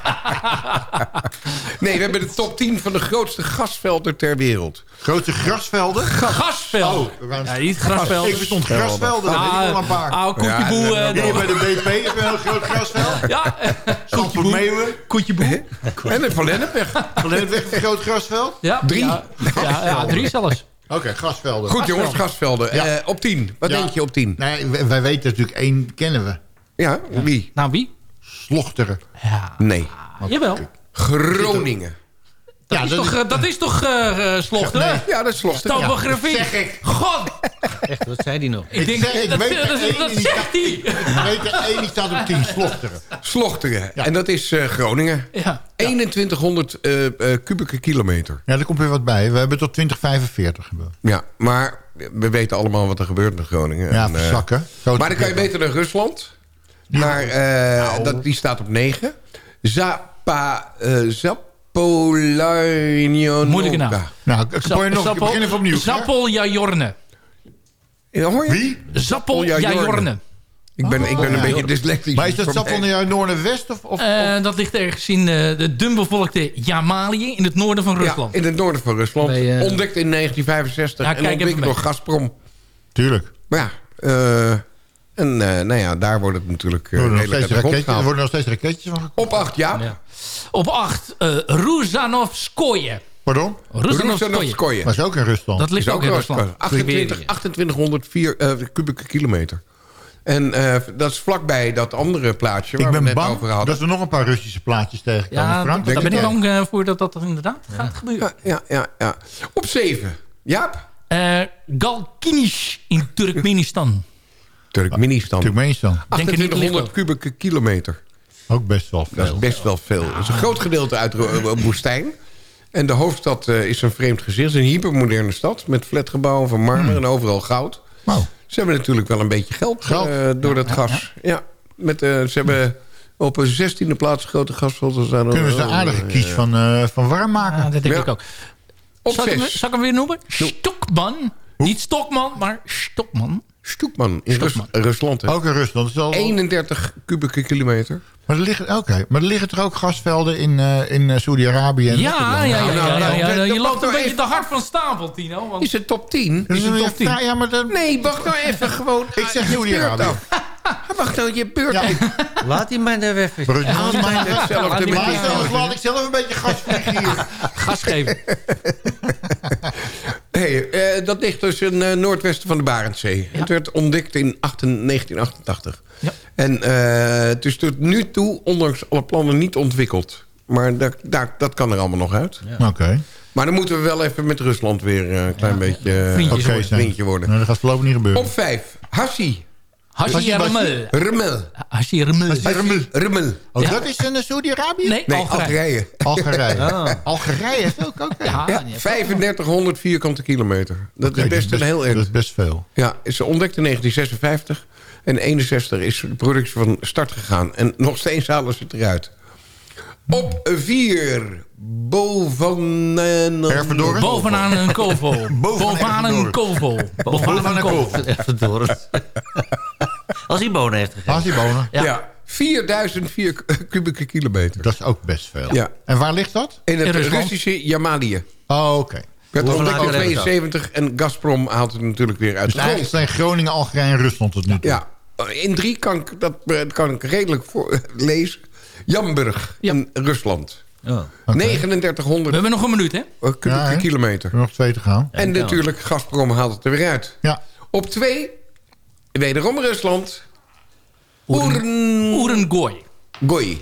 Nee, we hebben de top 10 van de grootste gasvelden ter wereld. Grootste grasvelden? Gasveld. Oh, we gaan- Ja, niet grasveld. Ik verstond grasvelden. Ik wel een paar. Ah, Koetjeboe. Ja, eh, bij de BP heb je een groot grasveld. Ja, Zandvoort Meeuwen. Koetjeboe. En de Van Lennepweg. Van Lennepweg een groot grasveld. Ja, Drie. Ja, ja, ja, drie zelfs. Oké, grasvelden. Goed jongens, gasvelden. Ja. Eh, op 10. Wat Ja. denk je op 10? Nee, wij, wij weten natuurlijk één kennen we. Ja, wie? Nou, wie? Slochteren. Ja, Nee. jawel. Groningen. Dat Ja, is dat toch, eh, dat is toch eh, eh, slochteren? Ja, dat is Slochteren. Topografie. zeg ik. God, Echt, wat zei die nog? ik denk, zeg- ik dat, weet dat, dat, één dat die zegt staat- hij. Ik weet er één die staat op 10, Slochteren. Slochteren. Ja. En dat is eh, Groningen. Ja. 2100 eh, eh, kubieke kilometer. Ja, er komt weer wat bij. We hebben tot 2045 gebeurd. Ja, maar we weten allemaal wat er gebeurt met Groningen. Ja, En, eh, verzakken. Grote maar dan kan je beter naar Rusland. Naar, eh, dat, die staat op 9. Zapa, eh Zapolarionovka. Moeilijke naam. Nou, ik Zap- probeer nog, even opnieuw. Ja, hoor je? Wie? Zappoljajorne. Ik ben, ik ben een ja. beetje dyslectisch. Maar is dat naar Noorden-West? Of, of, Eh, dat ligt ergens in eh, de dunbevolkte Jamalië in het noorden van Ja, Rusland. in het noorden van Rusland. Bij, eh, Ontdekt in 1965 Ja, en ontwikkeld door. Gazprom. Tuurlijk. Maar ja, eh, en eh, nou ja, daar wordt het natuurlijk Er eh, redelijk uit er worden nog steeds raketjes van gekomen. Op 8, ja. Ja. Op 8, uh, Ruzanovskoye. Pardon? Ruzanovskoye. Ruzanovskoye. Maar is ook in Rusland. Dat ligt Is ook in Rusland. 28, 2804 eh, kubieke kilometer. En eh, dat is vlakbij dat andere plaatsje waar ik ben we het net bang over hadden. dat we nog een paar Russische plaatjes tegenkomen. Ja, Frank, daar ben ik je bang voor dat dat inderdaad gaat gebeuren. Ja, ja, ja, ja. Op 7. Jaap. Eh Galkinish in Turkmenistan. Turkmenistan. Turkmenistan. Denk er niet licht 2800 over. kubieke kilometer. Ook best wel Dat is veel. best wel veel. Dat is een groot gedeelte uit de woestijn. En de hoofdstad eh, is een vreemd gezicht. Het is een hypermoderne stad met flatgebouwen van marmer en overal goud. Wauw. Ze hebben natuurlijk wel een beetje geld, Geld. eh, door dat gas. Ja. Met, eh, ze hebben op een zestiende plaats grote gasvelden. Kunnen ze een aardige kies van, eh, van warm maken? Ja, dat denk Ja. ik ook. Op Zal ik, hem, zal ik hem weer noemen? Stokman. Niet Stokman, maar Stokman. Stoekman in Rus-. Rusland. Hè. Ook in Rusland. Dat is al, 31 kubieke kilometer. maar, er liggen, oké, maar er liggen toch ook gasvelden in, eh, in eh, Saudi-Arabië? Ja, ja, ja, Nou, ja, nou, ja, nou, ja, Je loopt een beetje te hard van stapel, Tino. Want Is het top 10? Dat Is is het top 10? ja, ja, maar dan, Nee, wacht nou even gewoon. Ik zeg je Saudi-Arabië. Wacht nou, je beurt Ja. Laat die maar daar weg. Mij laat laat ik zelf een beetje gas vliegen hier. gas geven. Hey, eh, dat ligt dus in het noordwesten van de Barentszee. Het werd ontdekt in 18 1988. Ja. En eh, het is tot nu toe, ondanks alle plannen, niet ontwikkeld. Maar daar, daar, dat kan er allemaal nog uit. Oké. Maar dan moeten we wel even met Rusland weer eh, een klein beetje eh, Vriendjes worden. vriendje worden. Nou, dat gaat voorlopig niet gebeuren. Op vijf, Hassi. Hashi Remel. Remel. Hashi Remel. Remel. Oh, Ja. dat is een Saudi-Arabië? Nee, Nee, Algerije. Algerije. Algerije. Algerije heeft ook ook. Ja, Ja, die heeft- 3500 vierkante kilometer. Dat is best een heel Dat eind. is best veel. Ja, is ontdekt in 1956. En 61 is de productie van start gegaan. En nog steeds halen ze het eruit. Op vier. Boven... Herverdoren? Bovenaan een kovel. Bovenaan een kovel. Bovenaan een kovel. Even door het. Als hij bonen heeft gegeven. Haziebonen. Ja. Ja. 4000 vier kubieke kilometer. Dat is ook best veel. Ja. En waar ligt dat? In het In. Russische Jamalië. Oh, oké. Werd Hoeveel ontdekt in lager hebben we 72 en Gazprom haalt het natuurlijk weer uit Dus de eigenlijk zijn Groningen, Algerije en Rusland tot nu toe. Ja, in drie kan ik, dat, dat kan ik redelijk voor, lezen. Jamburg in Rusland. Oh. Oké. 3900 We hebben nog een minuut, hè? kubieke Ja, hè? kilometer. Er zijn nog twee te gaan. En natuurlijk, Gazprom haalt het er weer uit. Ja. Op twee, wederom Rusland. Oeren... Oerengooi. Goy.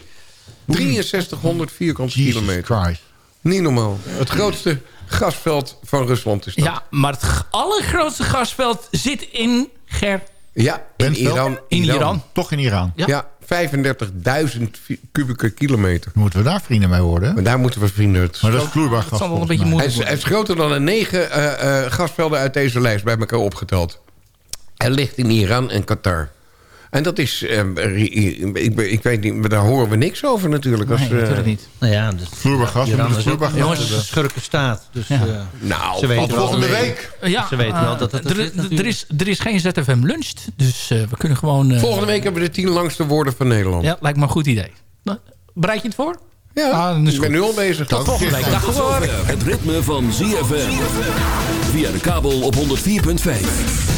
6300 vierkante Jesus kilometer. Christ. Niet normaal. Het grootste gasveld van Rusland is dat. Ja, maar het allergrootste gasveld zit in Ger. Ja, in? Iran. In Iran. Toch in Iran. Ja. Ja, 35.000 vi- kubieke kilometer. Moeten we daar vrienden mee worden? Maar daar moeten we vrienden het. Maar dat is vloeibaar gas. Het een beetje. Hij is, hij is groter dan een negen eh, eh, gasvelden uit deze lijst bij elkaar opgeteld. Hij ligt in Iran en Qatar. En dat is, eh, ik, ik weet niet, maar daar horen we niks over natuurlijk. Dat is, Nee, eh, natuurlijk niet. Nou ja, dus Iran moeten is Jongens, een schurken staat. Dus Ja. eh, nou, ze weten Tot wel. volgende week. Ja, Ze weten wel dat het er er, er, is, er is geen ZFM lunch, dus eh, we kunnen gewoon... eh, Volgende week hebben we de tien langste woorden van Nederland. Ja, lijkt me een goed idee. Nou, Bereid je het voor? Ja, Ah, ik ben nu al bezig. Tot volgende week. Dag hoor. het ritme van ZFM. Via de kabel op 104.5.